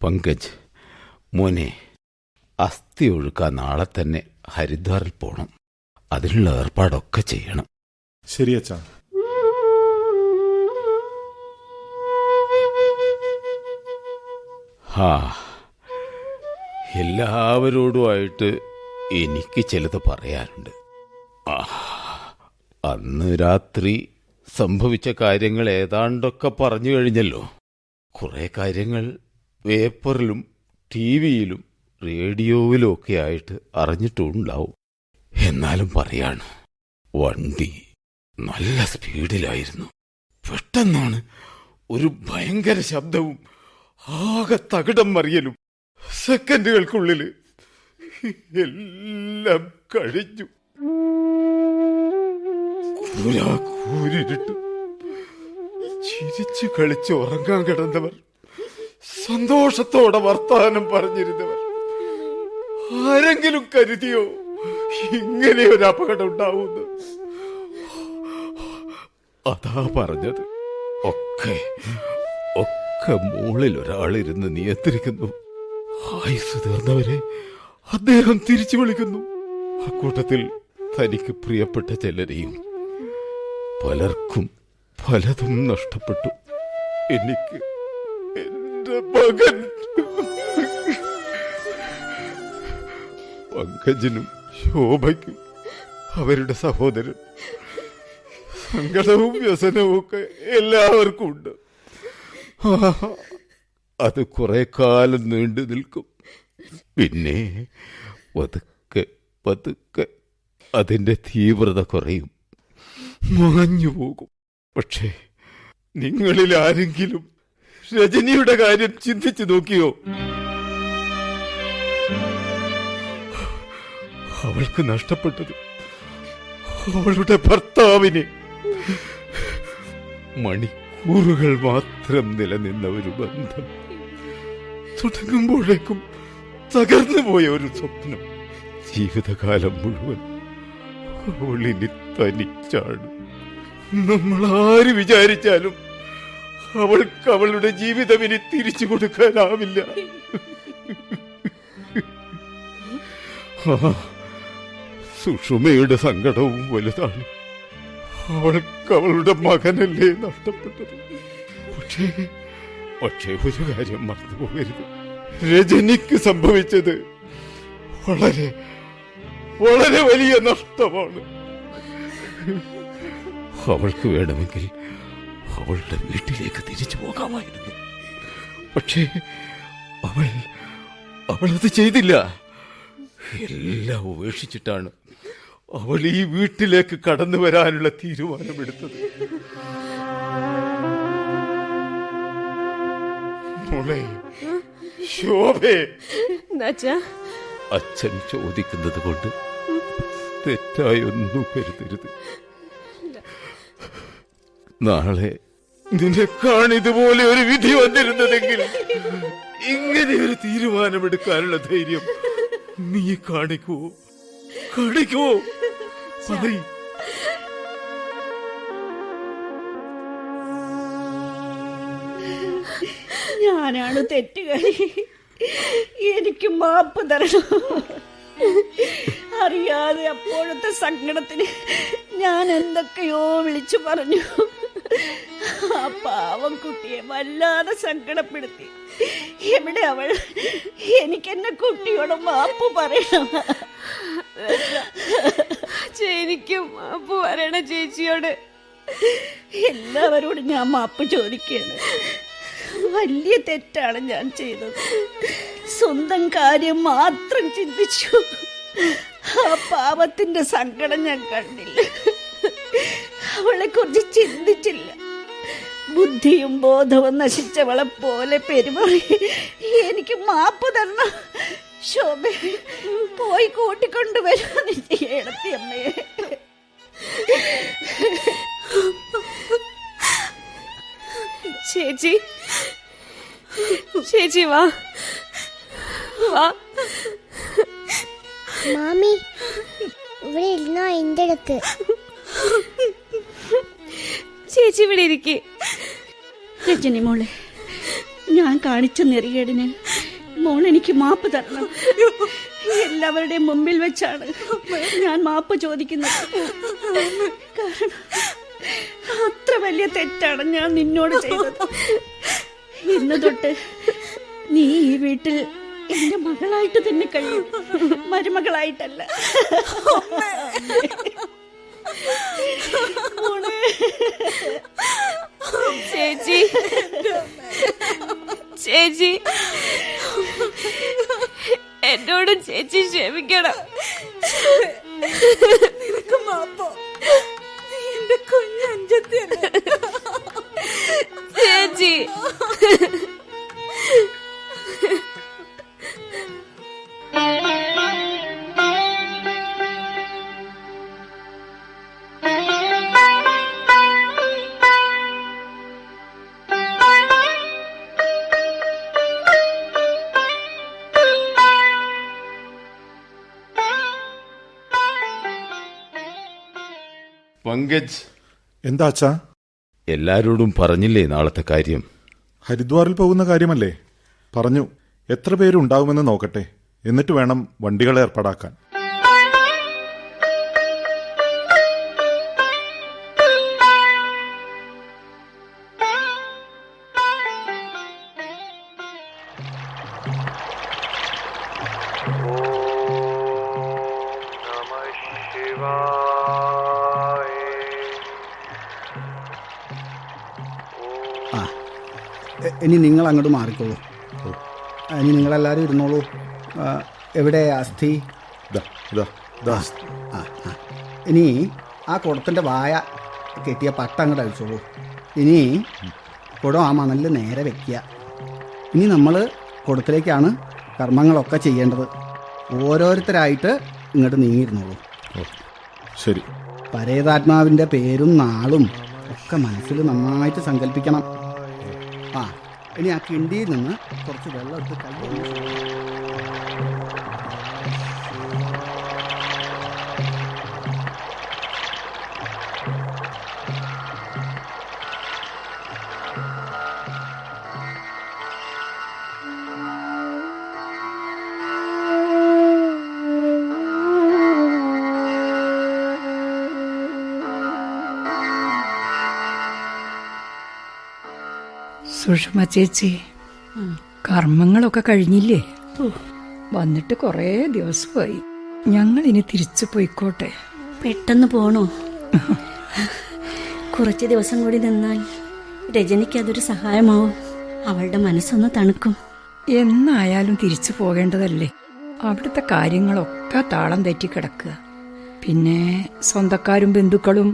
പങ്കജ്. മോനെ അസ്ഥി ഒഴുക്കാൻ നാളെ തന്നെ ഹരിദ്വാറിൽ പോണം. അതിനുള്ള ഏർപ്പാടൊക്കെ ചെയ്യണം. ശരി അച്ഛാ. ഹാ എല്ലാവരോടുമായിട്ട് എനിക്ക് ചിലത് പറയാനുണ്ട്. അന്ന് രാത്രി സംഭവിച്ച കാര്യങ്ങൾ ഏതാണ്ടൊക്കെ പറഞ്ഞു കഴിഞ്ഞല്ലോ. കുറെ കാര്യങ്ങൾ പേപ്പറിലും ടി വിയിലും റേഡിയോയിലും ഒക്കെ ആയിട്ട് അറിഞ്ഞിട്ടുണ്ടാവും. എന്നാലും പറയാണ് വണ്ടി നല്ല സ്പീഡിലായിരുന്നു. പെട്ടെന്നാണ് ഒരു ഭയങ്കര ശബ്ദവും ആകെ തകിടം മറിയലും സെക്കൻഡുകൾക്കുള്ളിൽ എല്ലാം കഴിഞ്ഞു. കൂരിട്ട് ചിരിച്ചു കളിച്ച് ഉറങ്ങാൻ കിടന്നവർ സന്തോഷത്തോടെ വർത്താനം പറഞ്ഞിരുന്നവർ. ആരെങ്കിലും കരുതിയോ ഇങ്ങനെ ഒരു അപകടം ഉണ്ടാവുന്നു അതാ പറഞ്ഞത്. ഒക്കെ ഒക്കെ മുകളിൽ ഒരാളിരുന്ന് നിയന്ത്രിക്കുന്നു. ആയുസ് തീർന്നവരെ അദ്ദേഹം തിരിച്ചു വിളിക്കുന്നു. അക്കൂട്ടത്തിൽ തനിക്ക് പ്രിയപ്പെട്ട ചിലരെയും പലർക്കും പലതും നഷ്ടപ്പെട്ടു. എനിക്ക് എന്റെ മകൻ. പങ്കജിനും ശോഭയ്ക്കും അവരുടെ സഹോദരൻ സങ്കടവും വ്യസനവും ഒക്കെ എല്ലാവർക്കും ഉണ്ട്. അത് കുറെ കാലം നീണ്ടു നിൽക്കും. പിന്നെ പതുക്കെ പതുക്കെ അതിന്റെ തീവ്രത കുറയും. മാഞ്ഞു പോകും. പക്ഷേ നിങ്ങളിൽ ആരെങ്കിലും രജനിയുടെ കാര്യം ചിന്തിച്ചു നോക്കിയോ? അവൾക്ക് നഷ്ടപ്പെട്ടത് അവളുടെ ഭർത്താവിന്. മണിക്കൂറുകൾ മാത്രം നിലനിന്ന ഒരു ബന്ധം. തുടങ്ങുമ്പോഴേക്കും തകർന്നു പോയ ഒരു സ്വപ്നം. ജീവിതകാലം മുഴുവൻ അവളിനി തനിച്ചാണ്. നമ്മൾ ആര് വിചാരിച്ചാലും അവൾക്ക് അവളുടെ ജീവിതം ഇനി തിരിച്ചു കൊടുക്കാനാവില്ല. സുഷുമയുടെ സങ്കടവും വലുതാണ്. അവൾക്ക് അവളുടെ മകനല്ലേ നഷ്ടപ്പെട്ടത്. പക്ഷേ പക്ഷേ ഒരു കാര്യം മറന്നുപോകരുത് രജനിക്ക് സംഭവിച്ചത് വളരെ വളരെ വലിയ നഷ്ടമാണ്. അവൾക്ക് വേണമെങ്കിൽ അവളുടെ വീട്ടിലേക്ക് തിരിച്ചു പോകാമായിരുന്നു. പക്ഷേ അവൾ അവളത് ചെയ്തില്ല. എല്ലാം ഉപേക്ഷിച്ചിട്ടാണ് അവൾ ഈ വീട്ടിലേക്ക് കടന്നു വരാനുള്ള തീരുമാനമെടുത്തത്. മോളെ ശോഭേ. എന്താച്ചാ? അച്ഛൻ ചോദിക്കുന്നത് കൊണ്ട് തെറ്റായൊന്നും കരുതരുത്. നാളെ നിനക്കാണ് ഇതുപോലെ ഒരു വിധി വന്നിരുന്നതെങ്കിൽ ഇങ്ങനെ ഒരു തീരുമാനമെടുക്കാനുള്ള ധൈര്യം നീ കാണിക്കൂ. കാണിക്കുവോ പറയ്. ഞാനാണ് തെറ്റുകാരി. എനിക്ക് മാപ്പ് തരണം. അറിയാതെ അപ്പോഴത്തെ സങ്കടത്തിന് ഞാൻ എന്തൊക്കെയോ വിളിച്ചു പറഞ്ഞു. ആ പാവം കുട്ടിയെ വല്ലാതെ സങ്കടപ്പെടുത്തി. എവിടെ അവൾ? എനിക്ക് എനിക്കെന്നെ കുട്ടിയോട് മാപ്പ് പറയണം. എനിക്കും മാപ്പ് പറയണ ചേച്ചിയോട്. എല്ലാവരോടും ഞാൻ മാപ്പ് ചോദിക്കുകയാണ്. വലിയ തെറ്റാണ് ഞാൻ ചെയ്തത്. സ്വന്തം കാര്യം മാത്രം ചിന്തിച്ചു. ആ പാപത്തിന്റെ സങ്കടം ഞാൻ കണ്ടില്ല. അവളെ കുറിച്ച് ചിന്തിച്ചില്ല. ബുദ്ധിയും ബോധവും നശിച്ചവളെ പോലെ പെരുമാറി എനിക്ക് മാപ്പ് തരണം ശോഭ പോയി കൂട്ടിക്കൊണ്ടുവരാൻ എടുത്തി അമ്മയെ ചേച്ചി. ചേച്ചി വാ. വാ. മാമി ഇവിടെ ഇരുന്നോ എന്റെ അടുത്ത്. ചേച്ചി ഇവിടെ ഇരിക്കേ. രജനി മോളെ ഞാൻ കാണിച്ച നെറിയേടിന് മോൾ എനിക്ക് മാപ്പ് തരണം. എല്ലാവരുടെയും മുമ്പിൽ വെച്ചാണ് ഞാൻ മാപ്പ് ചോദിക്കുന്നത്. കാരണം അത്ര വലിയ തെറ്റാണ് ഞാൻ നിന്നോട് ചെയ്തത്. ഇന്ന് തൊട്ട് നീ ഈ വീട്ടിൽ എന്റെ മകളായിട്ട് തന്നെ കഴിയും. മരുമകളായിട്ടല്ല. ചേച്ചി. ചേച്ചി. എന്നോട് ചേച്ചി ക്ഷമിക്കണം. നിനക്ക് മാപ്പോ. നീ എന്റെ കുഞ്ഞഞ്ചത്തിയല്ലേ ചേച്ചി പങ്കജ്. എന്താ അച്ഛാ? എല്ലാരോടും പറഞ്ഞില്ലേ നാളത്തെ കാര്യം? ഹരിദ്വാറിൽ പോകുന്ന കാര്യമല്ലേ? പറഞ്ഞു. എത്ര പേരുണ്ടാവുമെന്ന് നോക്കട്ടെ. എന്നിട്ട് വേണം വണ്ടികളെ ഏർപ്പാടാക്കാൻ. നിങ്ങൾ അങ്ങോട്ട് മാറിക്കോളൂ. ഇനി നിങ്ങളെല്ലാവരും ഇരുന്നോളൂ. എവിടെ അസ്ഥി. ഇനി ആ കുടത്തിന്റെ വായ കെട്ടിയ പട്ട അങ്ങോട്ട് അഴിച്ചോളൂ. ഇനി കുടം ആ മണലിൽ നേരെ വെക്കുക. ഇനി നമ്മൾ കുടത്തിലേക്കാണ് കർമ്മങ്ങളൊക്കെ ചെയ്യേണ്ടത്. ഓരോരുത്തരായിട്ട് ഇങ്ങോട്ട് നീങ്ങിയിരുന്നോളൂ. ശരി. പരേതാത്മാവിന്റെ പേരും നാളും ഒക്കെ മനസ്സിൽ നന്നായിട്ട് സങ്കല്പിക്കണം. ഇനി ആ കിണ്ടിയിൽ നിന്ന് കുറച്ച് വെള്ളം എടുത്ത് കൈ സുഷമ ചേച്ചി കർമ്മങ്ങളൊക്കെ കഴിഞ്ഞില്ലേ? വന്നിട്ട് കുറേ ദിവസമായി. ഞങ്ങൾ ഇനി തിരിച്ചു പോയിക്കോട്ടെ. പെട്ടെന്ന് പോണോ? കുറച്ച് ദിവസം കൂടി നിന്നാൽ രജനിക്ക് അതൊരു സഹായമാവും. അവളുടെ മനസ്സൊന്ന് തണുക്കും. എന്നായാലും തിരിച്ചു പോകേണ്ടതല്ലേ? അവിടുത്തെ കാര്യങ്ങളൊക്കെ താളം തെറ്റി കിടക്കുക. പിന്നെ സ്വന്തക്കാരും ബന്ധുക്കളും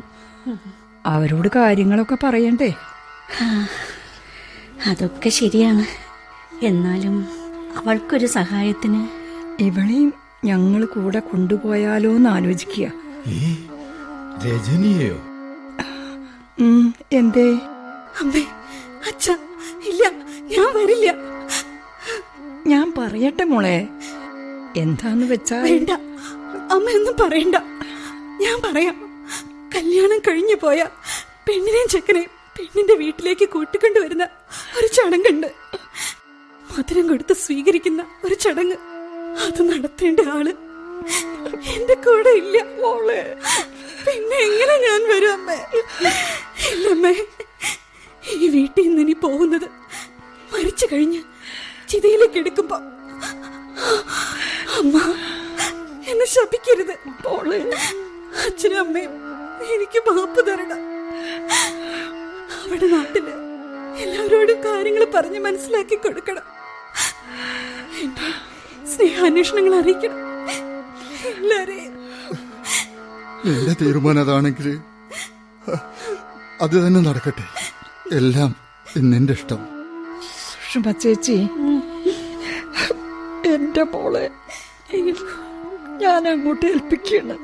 അവരോട് കാര്യങ്ങളൊക്കെ പറയണ്ടേ? അതൊക്കെ ശരിയാണ്. എന്നാലും അവൾക്കൊരു സഹായത്തിന് ഇവളെയും ഞങ്ങൾ കൂടെ കൊണ്ടുപോയാലോ എന്ന് ആലോചിക്കുക. രജനിയെയോ? എന്തേ? അമ്മേ അച്ഛ ഇല്ല ഞാൻ വരില്ല. ഞാൻ പറയട്ടെ മോളെ. എന്താന്ന് വെച്ചാ വേണ്ട അമ്മ ഒന്നും പറയണ്ട. ഞാൻ പറയാം കല്യാണം കഴിഞ്ഞു പോയ പെണ്ണിനെയും ചെക്കനെയും പെണ്ണിന്റെ വീട്ടിലേക്ക് കൂട്ടിക്കൊണ്ടുവരുന്ന ഒരു ചടങ്ങുണ്ട്. മധുരം കൊടുത്ത് സ്വീകരിക്കുന്ന ഒരു ചടങ്ങ്. അത് നടത്തേണ്ട ആൾ എന്റെ കൂടെ ഇല്ല മോളെ. പിന്നെ എങ്ങനെ ഞാൻ വരും അമ്മേ? ഇല്ലമ്മേ ഈ വീട്ടിൽ നിന്ന് ഇനി പോകുന്നത് മരിച്ചു കഴിഞ്ഞ് ചിതയിലേക്ക് എടുക്കുമ്പോ. അമ്മ എന്നെ ശപിക്കരുത് മോളെ. അച്ഛനും അമ്മയും എനിക്ക് മാപ്പ് തരണം. അവിടെ നാട്ടിൽ എല്ലാവരോടും കാര്യങ്ങൾ പറഞ്ഞ് മനസ്സിലാക്കി കൊടുക്കണം. എന്റെ സ്നേഹാന്വേഷണങ്ങൾ അറിയിക്കണം. എല്ലാരെയും. എന്റെ തീരുമാനം അതാണെങ്കിൽ അത് തന്നെ നടക്കട്ടെ. എല്ലാം നിന്റെ ഇഷ്ടം. സുഷമ ചേച്ചി എന്റെ മോളെ ഞാൻ അങ്ങോട്ട് ഏൽപ്പിക്കണം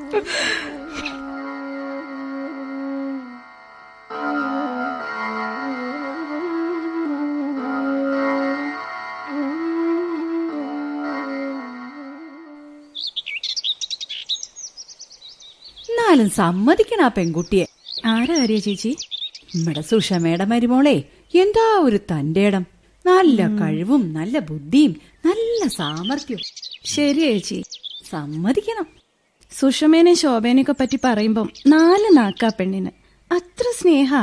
എന്നാലും സമ്മതിക്കണം ആ പെൺകുട്ടിയെ. ആരാ ആര്യ ചേച്ചി? നമ്മുടെ സുഷമയുടെ മരുമോളെ. എന്താ ഒരു തന്റെ ഇടം? നല്ല കഴിവും നല്ല ബുദ്ധിയും നല്ല സാമർഥ്യവും. ശരി ചേച്ചി. സമ്മതിക്കണം. സുഷമേനെ ശോഭേനെയൊക്കെ പറ്റി പറയുമ്പം നാല് നാക്കാ പെണ്ണിന്. അത്ര സ്നേഹ.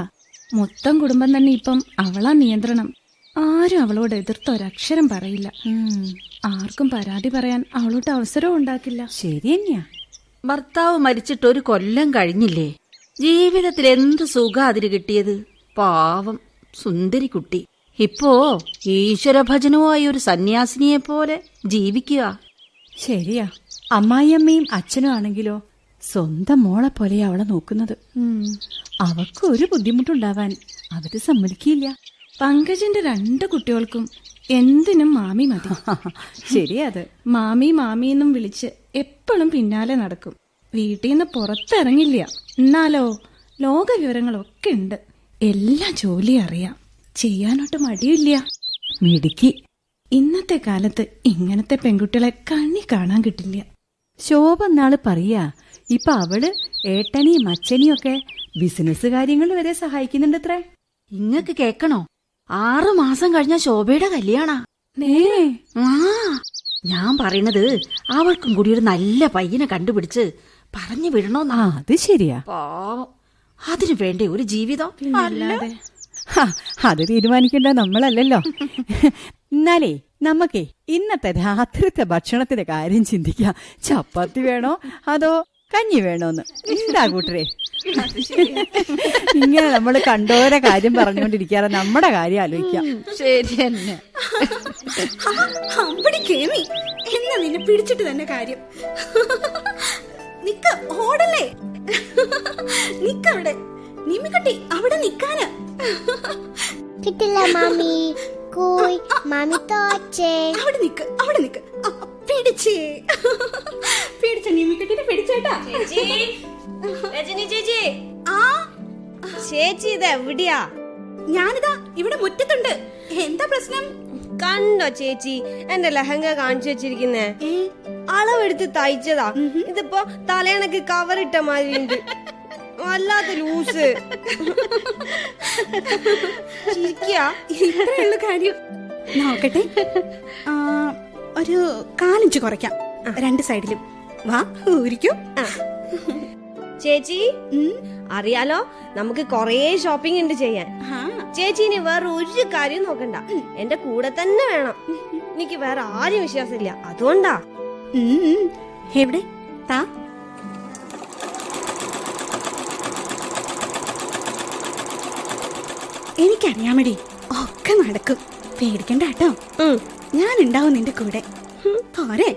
മൊത്തം കുടുംബം തന്നെ ഇപ്പം അവളാ നിയന്ത്രണം. ആരും അവളോട് എതിർത്ത ഒരക്ഷരം പറയില്ല. ആർക്കും പരാതി പറയാൻ അവളോട്ട് അവസരവും ഉണ്ടാക്കില്ല. ശരി തന്നെയാ ഭർത്താവ് മരിച്ചിട്ട് ഒരു കൊല്ലം കഴിഞ്ഞില്ലേ? ജീവിതത്തിൽ എന്ത് സുഖം അതിന് കിട്ടിയത്? പാവം സുന്ദരി കുട്ടി. ഇപ്പോ ഈശ്വരഭജനവുമായി ഒരു സന്യാസിനിയെ പോലെ ജീവിക്കുക. ശരിയാ. അമ്മായിയമ്മയും അച്ഛനും ആണെങ്കിലോ സ്വന്തം മോളെ പോലെ അവളെ നോക്കുന്നത്. അവക്ക് ഒരു ബുദ്ധിമുട്ടുണ്ടാവാൻ അവർ സമ്മതിക്കില്ല. പങ്കജിന്റെ രണ്ട് കുട്ടികൾക്കും എന്തിനും മാമി മതി. *laughs* ശരിയാ അത്. മാമി മാമി എന്നും വിളിച്ച് എപ്പോഴും പിന്നാലെ നടക്കും. വീട്ടിൽ നിന്ന് പുറത്തിറങ്ങില്ല. എന്നാലോ ലോക വിവരങ്ങളൊക്കെ ഉണ്ട്. എല്ലാ ജോലി അറിയാം. ചെയ്യാനോട്ട് മടിയില്ല. മിടുക്കി. ഇന്നത്തെ കാലത്ത് ഇങ്ങനത്തെ പെൺകുട്ടികളെ കണ്ണി കാണാൻ കിട്ടില്ല. ശോഭ നാൾ പറയാ ഇപ്പൊ അവൾ ഏട്ടനെയും അച്ഛനെയും ഒക്കെ ബിസിനസ് കാര്യങ്ങൾ വരെ സഹായിക്കുന്നുണ്ടത്രേ. ഇങ്ങക്ക് കേക്കണോ? ആറു മാസം കഴിഞ്ഞ ശോഭയുടെ കല്യാണ. ഞാൻ പറയുന്നത് അവൾക്കും കൂടി ഒരു നല്ല പയ്യനെ കണ്ടുപിടിച്ച് പറഞ്ഞു വിടണോന്നാ. അത് ശരിയാ. പാവം. അതിനു വേണ്ടേ ഒരു ജീവിതം? അല്ലാതെ അത് തീരുമാനിക്കേണ്ട നമ്മളല്ലല്ലോ. എന്നാലേ നമുക്കേ ഇന്നത്തെ രാത്രിത്തെ ഭക്ഷണത്തിന്റെ കാര്യം ചിന്തിക്കാം. ചപ്പാത്തി വേണോ? അതോ കഞ്ഞി വേണോന്ന്. എന്താ കൂട്ടരെ? *laughs* ഇങ്ങനെ നമ്മൾ കണ്ടോരെ കാര്യം പറഞ്ഞുകൊണ്ടിരിക്കാറ്. നമ്മുടെ കാര്യം ആലോചിക്കാം. ശരി തന്നെ. അമ്പടി കേമി എന്നാ നിന്നെ പിടിച്ചിട്ട് തന്നെ കാര്യം. നിക്ക ഓടല്ലേ? നിക്കവിടെ നിമ്മിക്കുട്ടി അവിടെ നിക്കാന് കിട്ടില്ല മാമി. കോയ് മാമി തോച്ചേ അവിടെ നിക്ക് അവിടെ നിക്ക്. ആ, പിടിച്ചേ. പിടിച്ചേട്ടാ. രജനി ചേച്ചി. ആ? ചേച്ചി ഇത് എവിടെയാ? ഞാനിതാ ഇവിടെ മുറ്റത്തുണ്ട്. എന്താ പ്രശ്നം? കണ്ടോ ചേച്ചി എന്റെ ലഹങ്ക കാണിച്ചു വെച്ചിരിക്കുന്നേ. അളവെടുത്ത് തയ്ച്ചതാ. ഇതിപ്പോ തലയണക്ക് കവറിട്ട മാതിരി ഉണ്ട് വല്ലാത്ത ലൂസ് ഇത്രയുള്ള കാര്യം നോക്കട്ടെ. ഒരു കാലിഞ്ച് കുറയ്ക്കാം. രണ്ട് സൈഡിലും. വാ ഊരിക്കും. ചേച്ചി അറിയാലോ നമുക്ക് കൊറേ ഷോപ്പിംഗ് ഉണ്ട് ചെയ്യാൻ. ചേച്ചി ഇനി വേറെ ഒരു കാര്യം നോക്കണ്ട. എന്റെ കൂടെ തന്നെ വേണം. എനിക്ക് വേറെ ആരും വിശ്വാസമില്ല. അതുകൊണ്ടാ. എവിടെ? താ. എനിക്കറിയാമടി. ഒക്കെ നടക്കും. പേടിക്കണ്ട കേട്ടോ ഞാൻ ഉണ്ടാവും നിന്റെ കൂടെ. പോരെ.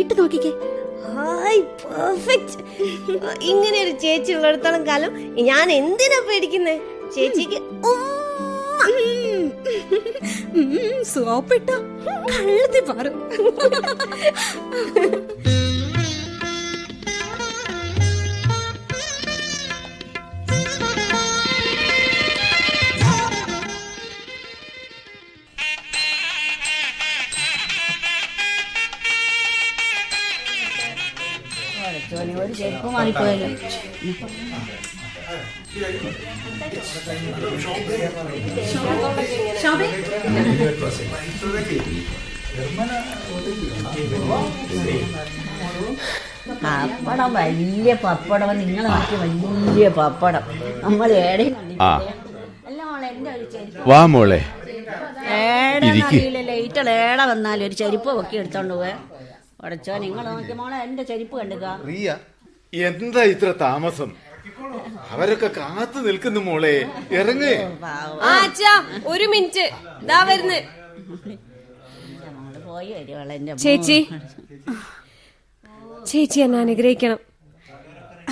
ഇട്ട് നോക്കിക്കേ. ഹായ് പെർഫെക്റ്റ് ഇങ്ങനെ ഒരു ചേച്ചി ഉള്ളിടത്തോളം കാലം ഞാൻ എന്തിനാ പേടിക്കുന്നേ? ചേച്ചിക്ക് സോപ്പിട്ടോ. കള്ളത്തി പാറും. *laughs* ചെരുപ്പ് മാറിപ്പോയല്ലോ പപ്പടം വലിയ പപ്പടം. നിങ്ങൾ നോക്കി വലിയ പപ്പടം. നമ്മൾ ഏടെ വാ മോളെ. ഈറ്റൾ ഏടെ വന്നാലും ഒരു ചെരുപ്പ് പൊക്കി എടുത്തോണ്ട് പോവേ. ഉടച്ചോ നിങ്ങൾ നോക്കി. മോളെ എന്റെ ചെരുപ്പ് കണ്ടുക റിയ. എന്താ ഇത്ര താമസം? അവരൊക്കെ കാത്തു നിൽക്കുന്നു മോളെ. ഇറങ്ങ്. ഒരു മിനിറ്റ്. ഇതാ വരുന്ന്. ചേച്ചി. ചേച്ചി എന്നെ അനുഗ്രഹിക്കണം.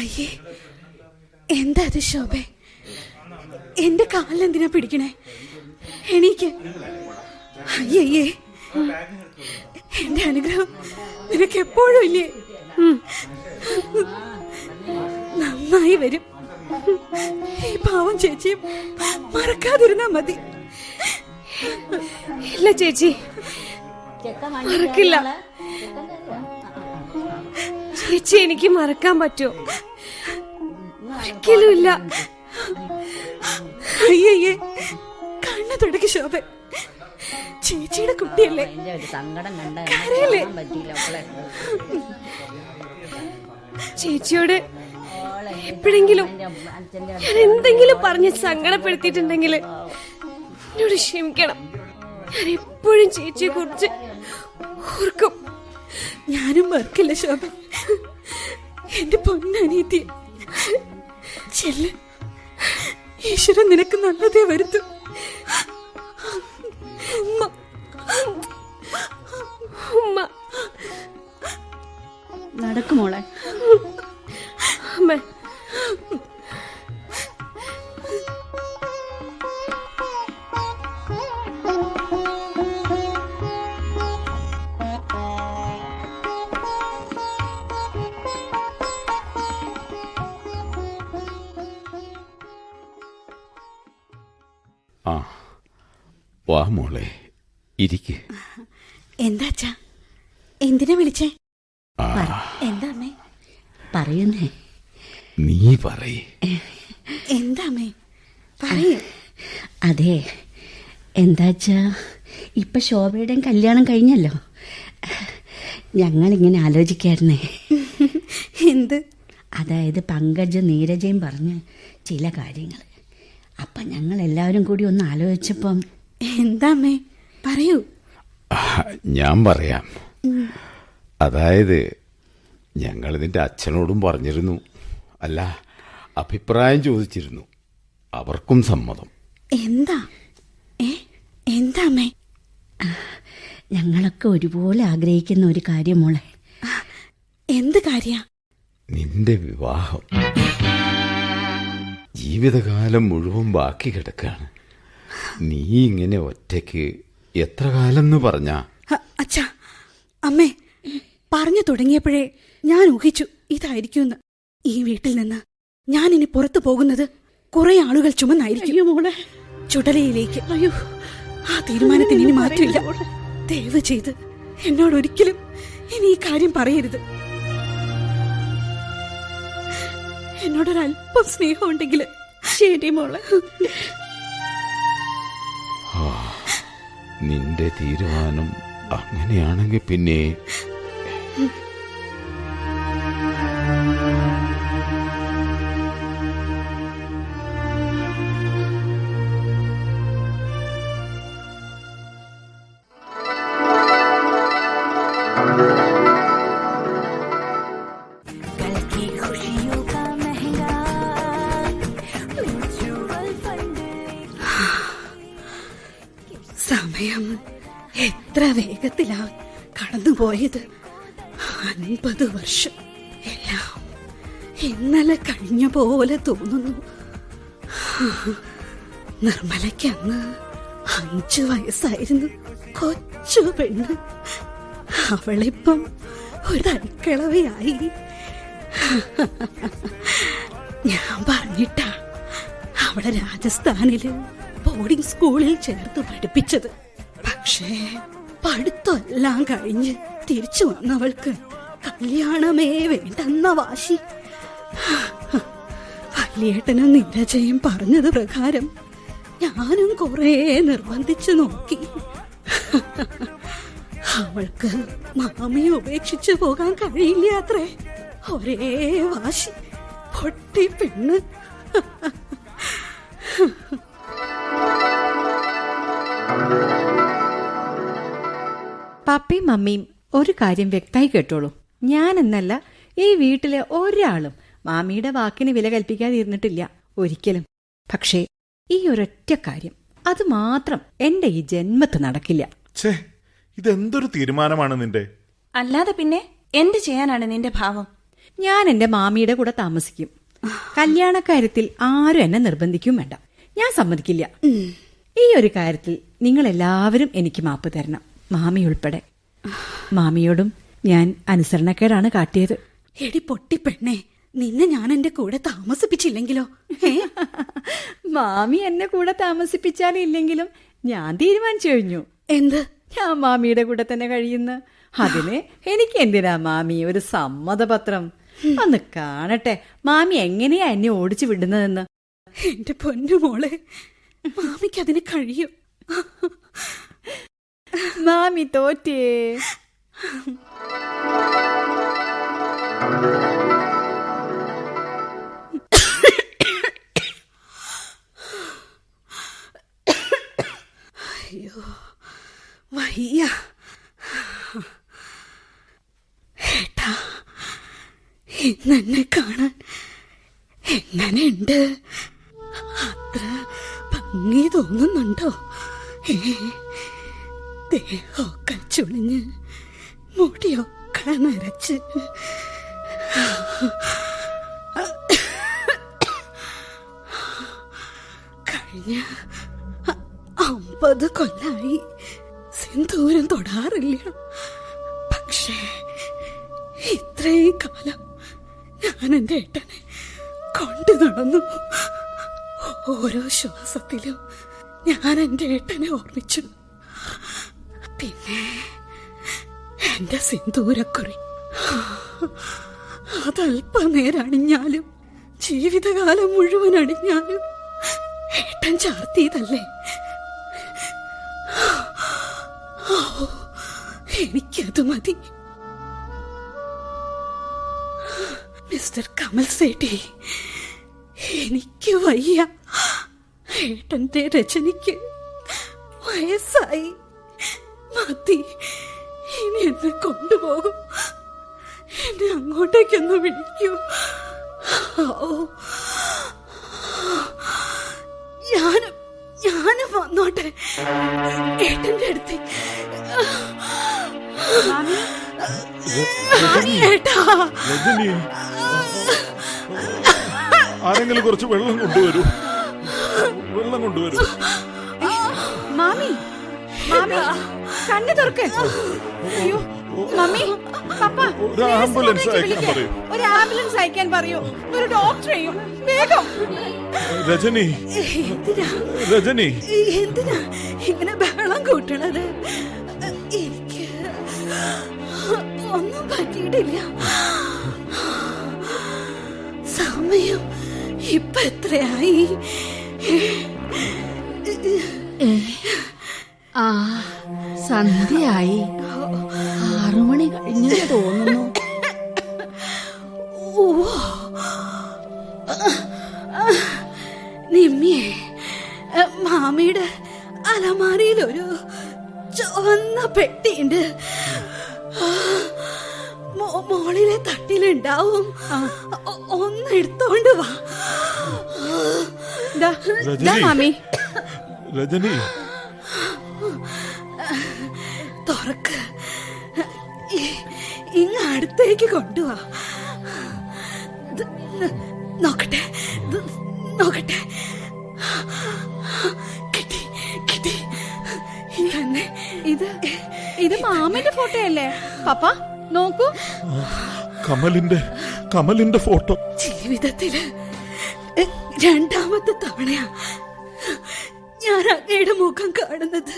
അയ്യേ എന്താ അത് ശോഭെ? എന്റെ കാലെന്തിനാ പിടിക്കണേ? എനിക്ക് അയ്യേ എന്റെ അനുഗ്രഹം നിനക്ക് എപ്പോഴും ഇല്ലേ. നന്നായി വരും. ഈ പാവം ചേച്ചി മറക്കാതിരുന്നാ മതി. ഇല്ല ചേച്ചി. മറക്കില്ല. ചേച്ചി എനിക്ക് മറക്കാൻ പറ്റുമോ? ഒരിക്കലും ഇല്ല. അയ്യേ കണ്ണു തുടക്കി ശോഭ ചേച്ചിയുടെ കുട്ടിയല്ലേ? ചേച്ചിയോട് എപ്പോഴെങ്കിലും ഞാൻ എന്തെങ്കിലും പറഞ്ഞ് സങ്കടപ്പെടുത്തിയിട്ടുണ്ടെങ്കിൽ എന്നോട് ക്ഷമിക്കണം. ഞാൻ എപ്പോഴും ചേച്ചിയെ കുറിച്ച് ഓർക്കും. ഞാനും മറക്കില്ല ശോഭ. എന്റെ പൊന്നനീതി ചെല്ല്. ഈശ്വരൻ നിനക്ക് നല്ലതേ വരുത്തു. ഉമ്മ. ഉമ്മ. നടക്കുമോളെ അമ്മ. ആ വാ മോളെ ഇരിക്ക്. എന്താ അച്ഛാ എന്തിനാ വിളിച്ചേ? എന്താ അമ്മേ? പറയുന്നേ. നീ പറയേ. എന്താമേ പറയൂ. അതെ. എന്താച്ചാ ഇപ്പൊ ശോഭയുടെയും കല്യാണം കഴിഞ്ഞല്ലോ. ഞങ്ങളിങ്ങനെ ആലോചിക്കായിരുന്നേ. എന്ത്? അതായത് പങ്കജ് നീരജയും പറഞ്ഞ് ചില കാര്യങ്ങൾ അപ്പം ഞങ്ങൾ എല്ലാവരും കൂടി ഒന്ന് ആലോചിച്ചപ്പം എന്താമേ പറയൂ. ഞാൻ പറയാം. അതായത് ഞങ്ങൾ ഇതിന്റെ അച്ഛനോടും പറഞ്ഞിരുന്നു. അല്ല അഭിപ്രായം ചോദിച്ചിരുന്നു. അവർക്കും സമ്മതം. എന്താ? എന്താ അമ്മേ? ഞങ്ങളൊക്കെ ഒരുപോലെ ആഗ്രഹിക്കുന്ന ഒരു കാര്യം മോളെ. എന്ത് കാര്യ? നിന്റെ വിവാഹം. ജീവിതകാലം മുഴുവൻ ബാക്കി കിടക്കാണ്. നീ ഇങ്ങനെ ഒറ്റയ്ക്ക് എത്ര കാലം എന്ന് പറഞ്ഞ അച്ഛാ അമ്മേ പറഞ്ഞു തുടങ്ങിയപ്പോഴേ ഞാൻ ഊഹിച്ചു ഇതായിരിക്കുമെന്ന്. ഈ വീട്ടിൽ നിന്ന് ഞാൻ ഇനി പുറത്തു പോകുന്നത് കുറെ ആളുകൾ ചുമന്നായിരിക്കും. മോളെ. ചുടലയിലേക്ക്. അയ്യോ. ആ തീരുമാനത്തിന് ഇനി മാറ്റില്ല ദയവ് ചെയ്ത് എന്നോട് ഒരിക്കലും ഇനി ഈ കാര്യം പറയരുത്. എന്നോടൊരല്പം സ്നേഹമുണ്ടെങ്കിൽ ശരി മോളെ. ആ, നിന്റെ തീരുമാനം അങ്ങനെയാണെങ്കിൽ പിന്നെ കടന്നുപോയത് അൻപത് വർഷം. എല്ലാം ഇന്നലെ കഴിഞ്ഞ പോലെ തോന്നുന്നു. നിർമ്മലയ്ക്ക് അന്ന് അഞ്ചു വയസ്സായിരുന്നു. കൊച്ചു പെണ്ണ്. അവളിപ്പം ഒരു അരിക്കിളവിയായി ഞാൻ പറഞ്ഞിട്ടാ അവളെ രാജസ്ഥാനിൽ ബോർഡിംഗ് സ്കൂളിൽ ചേർത്ത് പഠിപ്പിച്ചത്. പക്ഷേ പഠിത്തമെല്ലാം കഴിഞ്ഞ് തിരിച്ചു വന്നവൾക്ക് കല്യാണമേ വേണ്ടെന്ന വാശി. വല്യേട്ടനും നിരജയും പറഞ്ഞത് പ്രകാരം ഞാനും കുറേ നിർബന്ധിച്ചു നോക്കി. അവൾക്ക് മാമിയെ ഉപേക്ഷിച്ചു പോകാൻ കഴിയില്ല അത്രേ ഒരേ വാശി. പൊട്ടി പെണ്ണ്. പപ്പയും മമ്മിയും ഒരു കാര്യം വ്യക്തമായി കേട്ടോളൂ. ഞാൻ എന്നല്ല ഈ വീട്ടിലെ ഒരാളും മാമിയുടെ വാക്കിന് വില കൽപ്പിക്കാതിരുന്നിട്ടില്ല ഒരിക്കലും. പക്ഷേ ഈ ഒരൊറ്റ കാര്യം അത് മാത്രം എന്റെ ഈ ജന്മത്ത് നടക്കില്ല. ഛേ ഇതെന്തൊരു തീരുമാനമാണ് നിന്റെ? അല്ലാതെ പിന്നെ എന്ത് ചെയ്യാനാണ് നിന്റെ ഭാവം? ഞാൻ എന്റെ മാമിയുടെ കൂടെ താമസിക്കും. കല്യാണക്കാര്യത്തിൽ ആരും എന്നെ നിർബന്ധിക്കും വേണ്ട. ഞാൻ സമ്മതിക്കില്ല. ഈ ഒരു കാര്യത്തിൽ നിങ്ങൾ എല്ലാവരും എനിക്ക് മാപ്പ് തരണം. മാമി ഉൾപ്പെടെ. മാമിയോടും ഞാൻ അനുസരണക്കേടാണ് കാട്ടിയത്. എടി പൊട്ടി പെണ്ണെ നിന്നെ ഞാൻ എന്റെ കൂടെ താമസിപ്പിച്ചില്ലെങ്കിലോ? *laughs* മാമി എന്നെ കൂടെ താമസിപ്പിച്ചാലും ഇല്ലെങ്കിലും ഞാൻ തീരുമാനിച്ചു കഴിഞ്ഞു. എന്ത്? ഞാൻ മാമിയുടെ കൂടെ തന്നെ കഴിയുന്നു. അതിന് എനിക്ക് എന്തിനാ മാമി ഒരു സമ്മതപത്രം? ഒന്ന് കാണട്ടെ മാമി എങ്ങനെയാ എന്നെ ഓടിച്ചു വിടുന്നതെന്ന്? എന്റെ പൊന്നു മോളെ മാമിക്ക് അതിന് കഴിയും. മാമി തോറ്റേ അയ്യോ വയ്യ ഏട്ടാ ഇന്ന് എന്നെ കാണാൻ എങ്ങനെയുണ്ട്? അത്ര ഭംഗി തോന്നുന്നുണ്ടോ? ഏ ദേഹമൊക്കെ ചുളിഞ്ഞ് മുടിയൊക്കെ നിറച്ച് കഴിഞ്ഞ അമ്പത് കൊല്ലായി സിന്ദൂരം തൊടാറില്ല. പക്ഷേ ഇത്രയും കാലം ഞാൻ എന്റെ ഏട്ടനെ കൊണ്ടു നടന്നു. ഓരോ ശ്വാസത്തിലും ഞാൻ എന്റെ ഏട്ടനെ ഓർമ്മിച്ചു. പിന്നെ എന്റെ സിന്ദൂരക്കുറി. അതല്പനേരം അണിഞ്ഞാലും ജീവിതകാലം മുഴുവൻ അണിഞ്ഞാലും ഏട്ടൻ ചാർത്തിയതല്ലേ? എനിക്കത് മതി. മിസ്റ്റർ കമൽ സേട്ടി എനിക്ക് വയ്യ. ഏട്ടന്റെ രചനയ്ക്ക് വയസ്സായി. മതി ഇനി എന്നെ കൊണ്ടുപോകും. എന്നെ അങ്ങോട്ടേക്കൊന്ന് വിളിക്കൂ. ഓ ഞാനും വന്നോട്ടെ. ഏട്ടന്റെ അടുത്തേക്ക് രജനി. ആരെങ്കിലും കുറച്ച് വെള്ളം കൊണ്ടുവരൂ. വെള്ളം കൊണ്ടുവരൂ. മാമി മാമി. കണ്ണു തുറക്ക്. അയ്യോ മമ്മി പപ്പ ഒരു ആംബുലൻസ് അയക്കാൻ പറയൂ. ഒരു ആംബുലൻസ് അയക്കാൻ പറയൂ. ഒരു ഡോക്ടറെയും വേഗം. രജനി. രജനി. എന്തിനാ ഇങ്ങനെ ബഹളം കൂട്ടണത് എനിക്ക് ഒന്നും പറ്റിയിട്ടില്ല. സമയം ഇപ്പൊ എത്രയായി? ആ സന്ധ്യയായി. ആറുമണി കഴിഞ്ഞു തോന്നുന്നു. നിമ്മിയെ മാമിയുടെ അലമാരിയിൽ ഒരു ചുവന്ന പെട്ടിയുണ്ട്. മോ- മോളിലെ തട്ടിലുണ്ടാവും. ഒന്ന് എടുത്തോണ്ട് വാ. ദാ, ദാ രജനി. മാമി. രജനി. തുറക്ക്. ഇങ്ങ് അടുത്തേക്ക് കൊണ്ടുവാ. നോക്കട്ടെ നോക്കട്ടെ. കിട്ടി കിട്ടി. തന്നെ ഇത് ഇത് മാമന്റെ ഫോട്ടോയല്ലേ? പപ്പ നോക്കൂ. കമലിന്റെ കമലിന്റെ ഫോട്ടോ. ജീവിതത്തിൽ രണ്ടാമത്തെ തവണയാ. ഞാൻ അങ്ങയുടെ മുഖം കാണുന്നത്.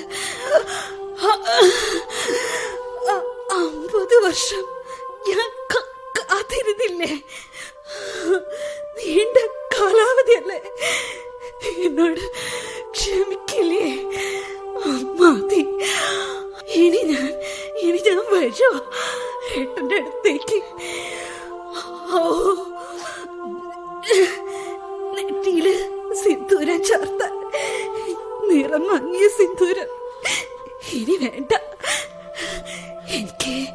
അമ്പത് വർഷം ഞാൻ കാത്തിരുന്നില്ലേ? നീണ്ട കാലാവധിയല്ലേ? എന്നോട് ക്ഷമിക്കില്ലേ? മതി ഇനി ഞാൻ ഇനി ഞാൻ വരോ. ഏട്ടന്റെ അടുത്തേക്ക്. ഓ നെറ്റിയിൽ സിന്ദൂരം ചേർത്ത നിറം മങ്ങിയ സിന്ദൂരം. ഇനി വേണ്ട. എനിക്ക്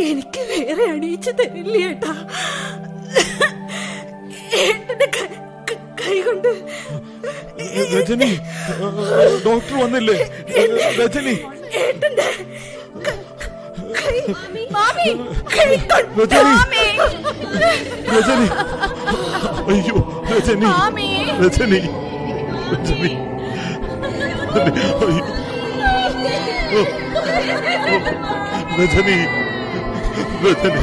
എനിക്ക് വേറെ അണിയിച്ചു തരില്ല ഏട്ടാ? ഏട്ടന്റെ കൈ ക- കൈ കൊണ്ട് രജനി ഡോക്ടർ വന്നില്ലേ? രജനി. ഏട്ടന്റെ കൈ മാമി. കൈ രജനി. മാമി. രജനി. അയ്യോ രജനി. മാമി. രജനി. രജനി. രജനി രജനി.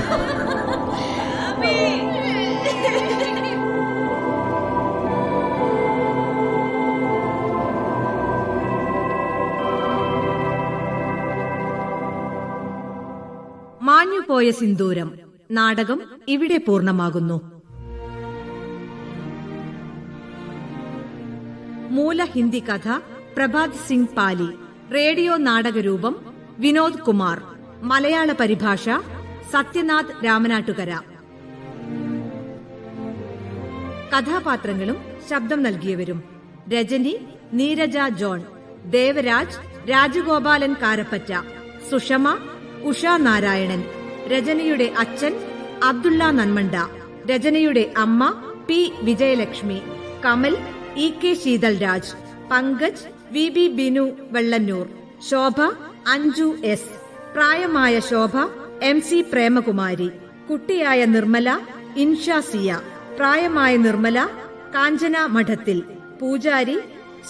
മാഞ്ഞുപോയ സിന്ദൂരം. നാടകം ഇവിടെ പൂർണമാകുന്നു. മൂല ഹിന്ദി കഥ പ്രഭാത് സിംഗ് പാലി റേഡിയോ നാടകരൂപം വിനോദ് കുമാർ മലയാള പരിഭാഷ സത്യനാഥ് രാമനാട്ടുകര. കഥാപാത്രങ്ങളും ശബ്ദം നൽകിയവരും രജനി നീരജ ജോൺ ദേവരാജ് രാജഗോപാലൻ കാരപ്പറ്റ സുഷമ ഉഷ നാരായണൻ രജനിയുടെ അച്ഛൻ അബ്ദുള്ള നന്മണ്ട രജനിയുടെ അമ്മ P Vijayalakshmi Kamal E K Sheethalraj Pankaj V B Binu Vellannur. Shobha Anju S. പ്രായമായ ശോഭ എം സി പ്രേമകുമാരി. കുട്ടിയായ നിർമ്മല ഇൻഷാസിയ പ്രായമായ നിർമ്മല കാഞ്ചന മഠത്തിൽ. പൂജാരി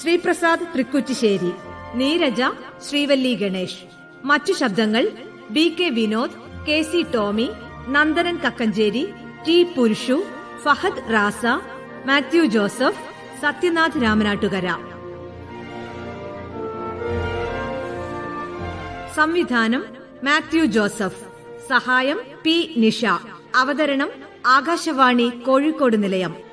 ശ്രീപ്രസാദ് തൃക്കുറ്റിശ്ശേരി. നീരജ ശ്രീവല്ലി ഗണേഷ്. മറ്റു ശബ്ദങ്ങൾ B K Vinod K C Tomy Nandanan Kakkancheri T Purushu Fahad Raza Mathew Joseph Sathyanath Ramanattukara. സംവിധാനം മാത്യു ജോസഫ്. സഹായം P Nisha. അവതരണം ആകാശവാണി കോഴിക്കോട് നിലയം.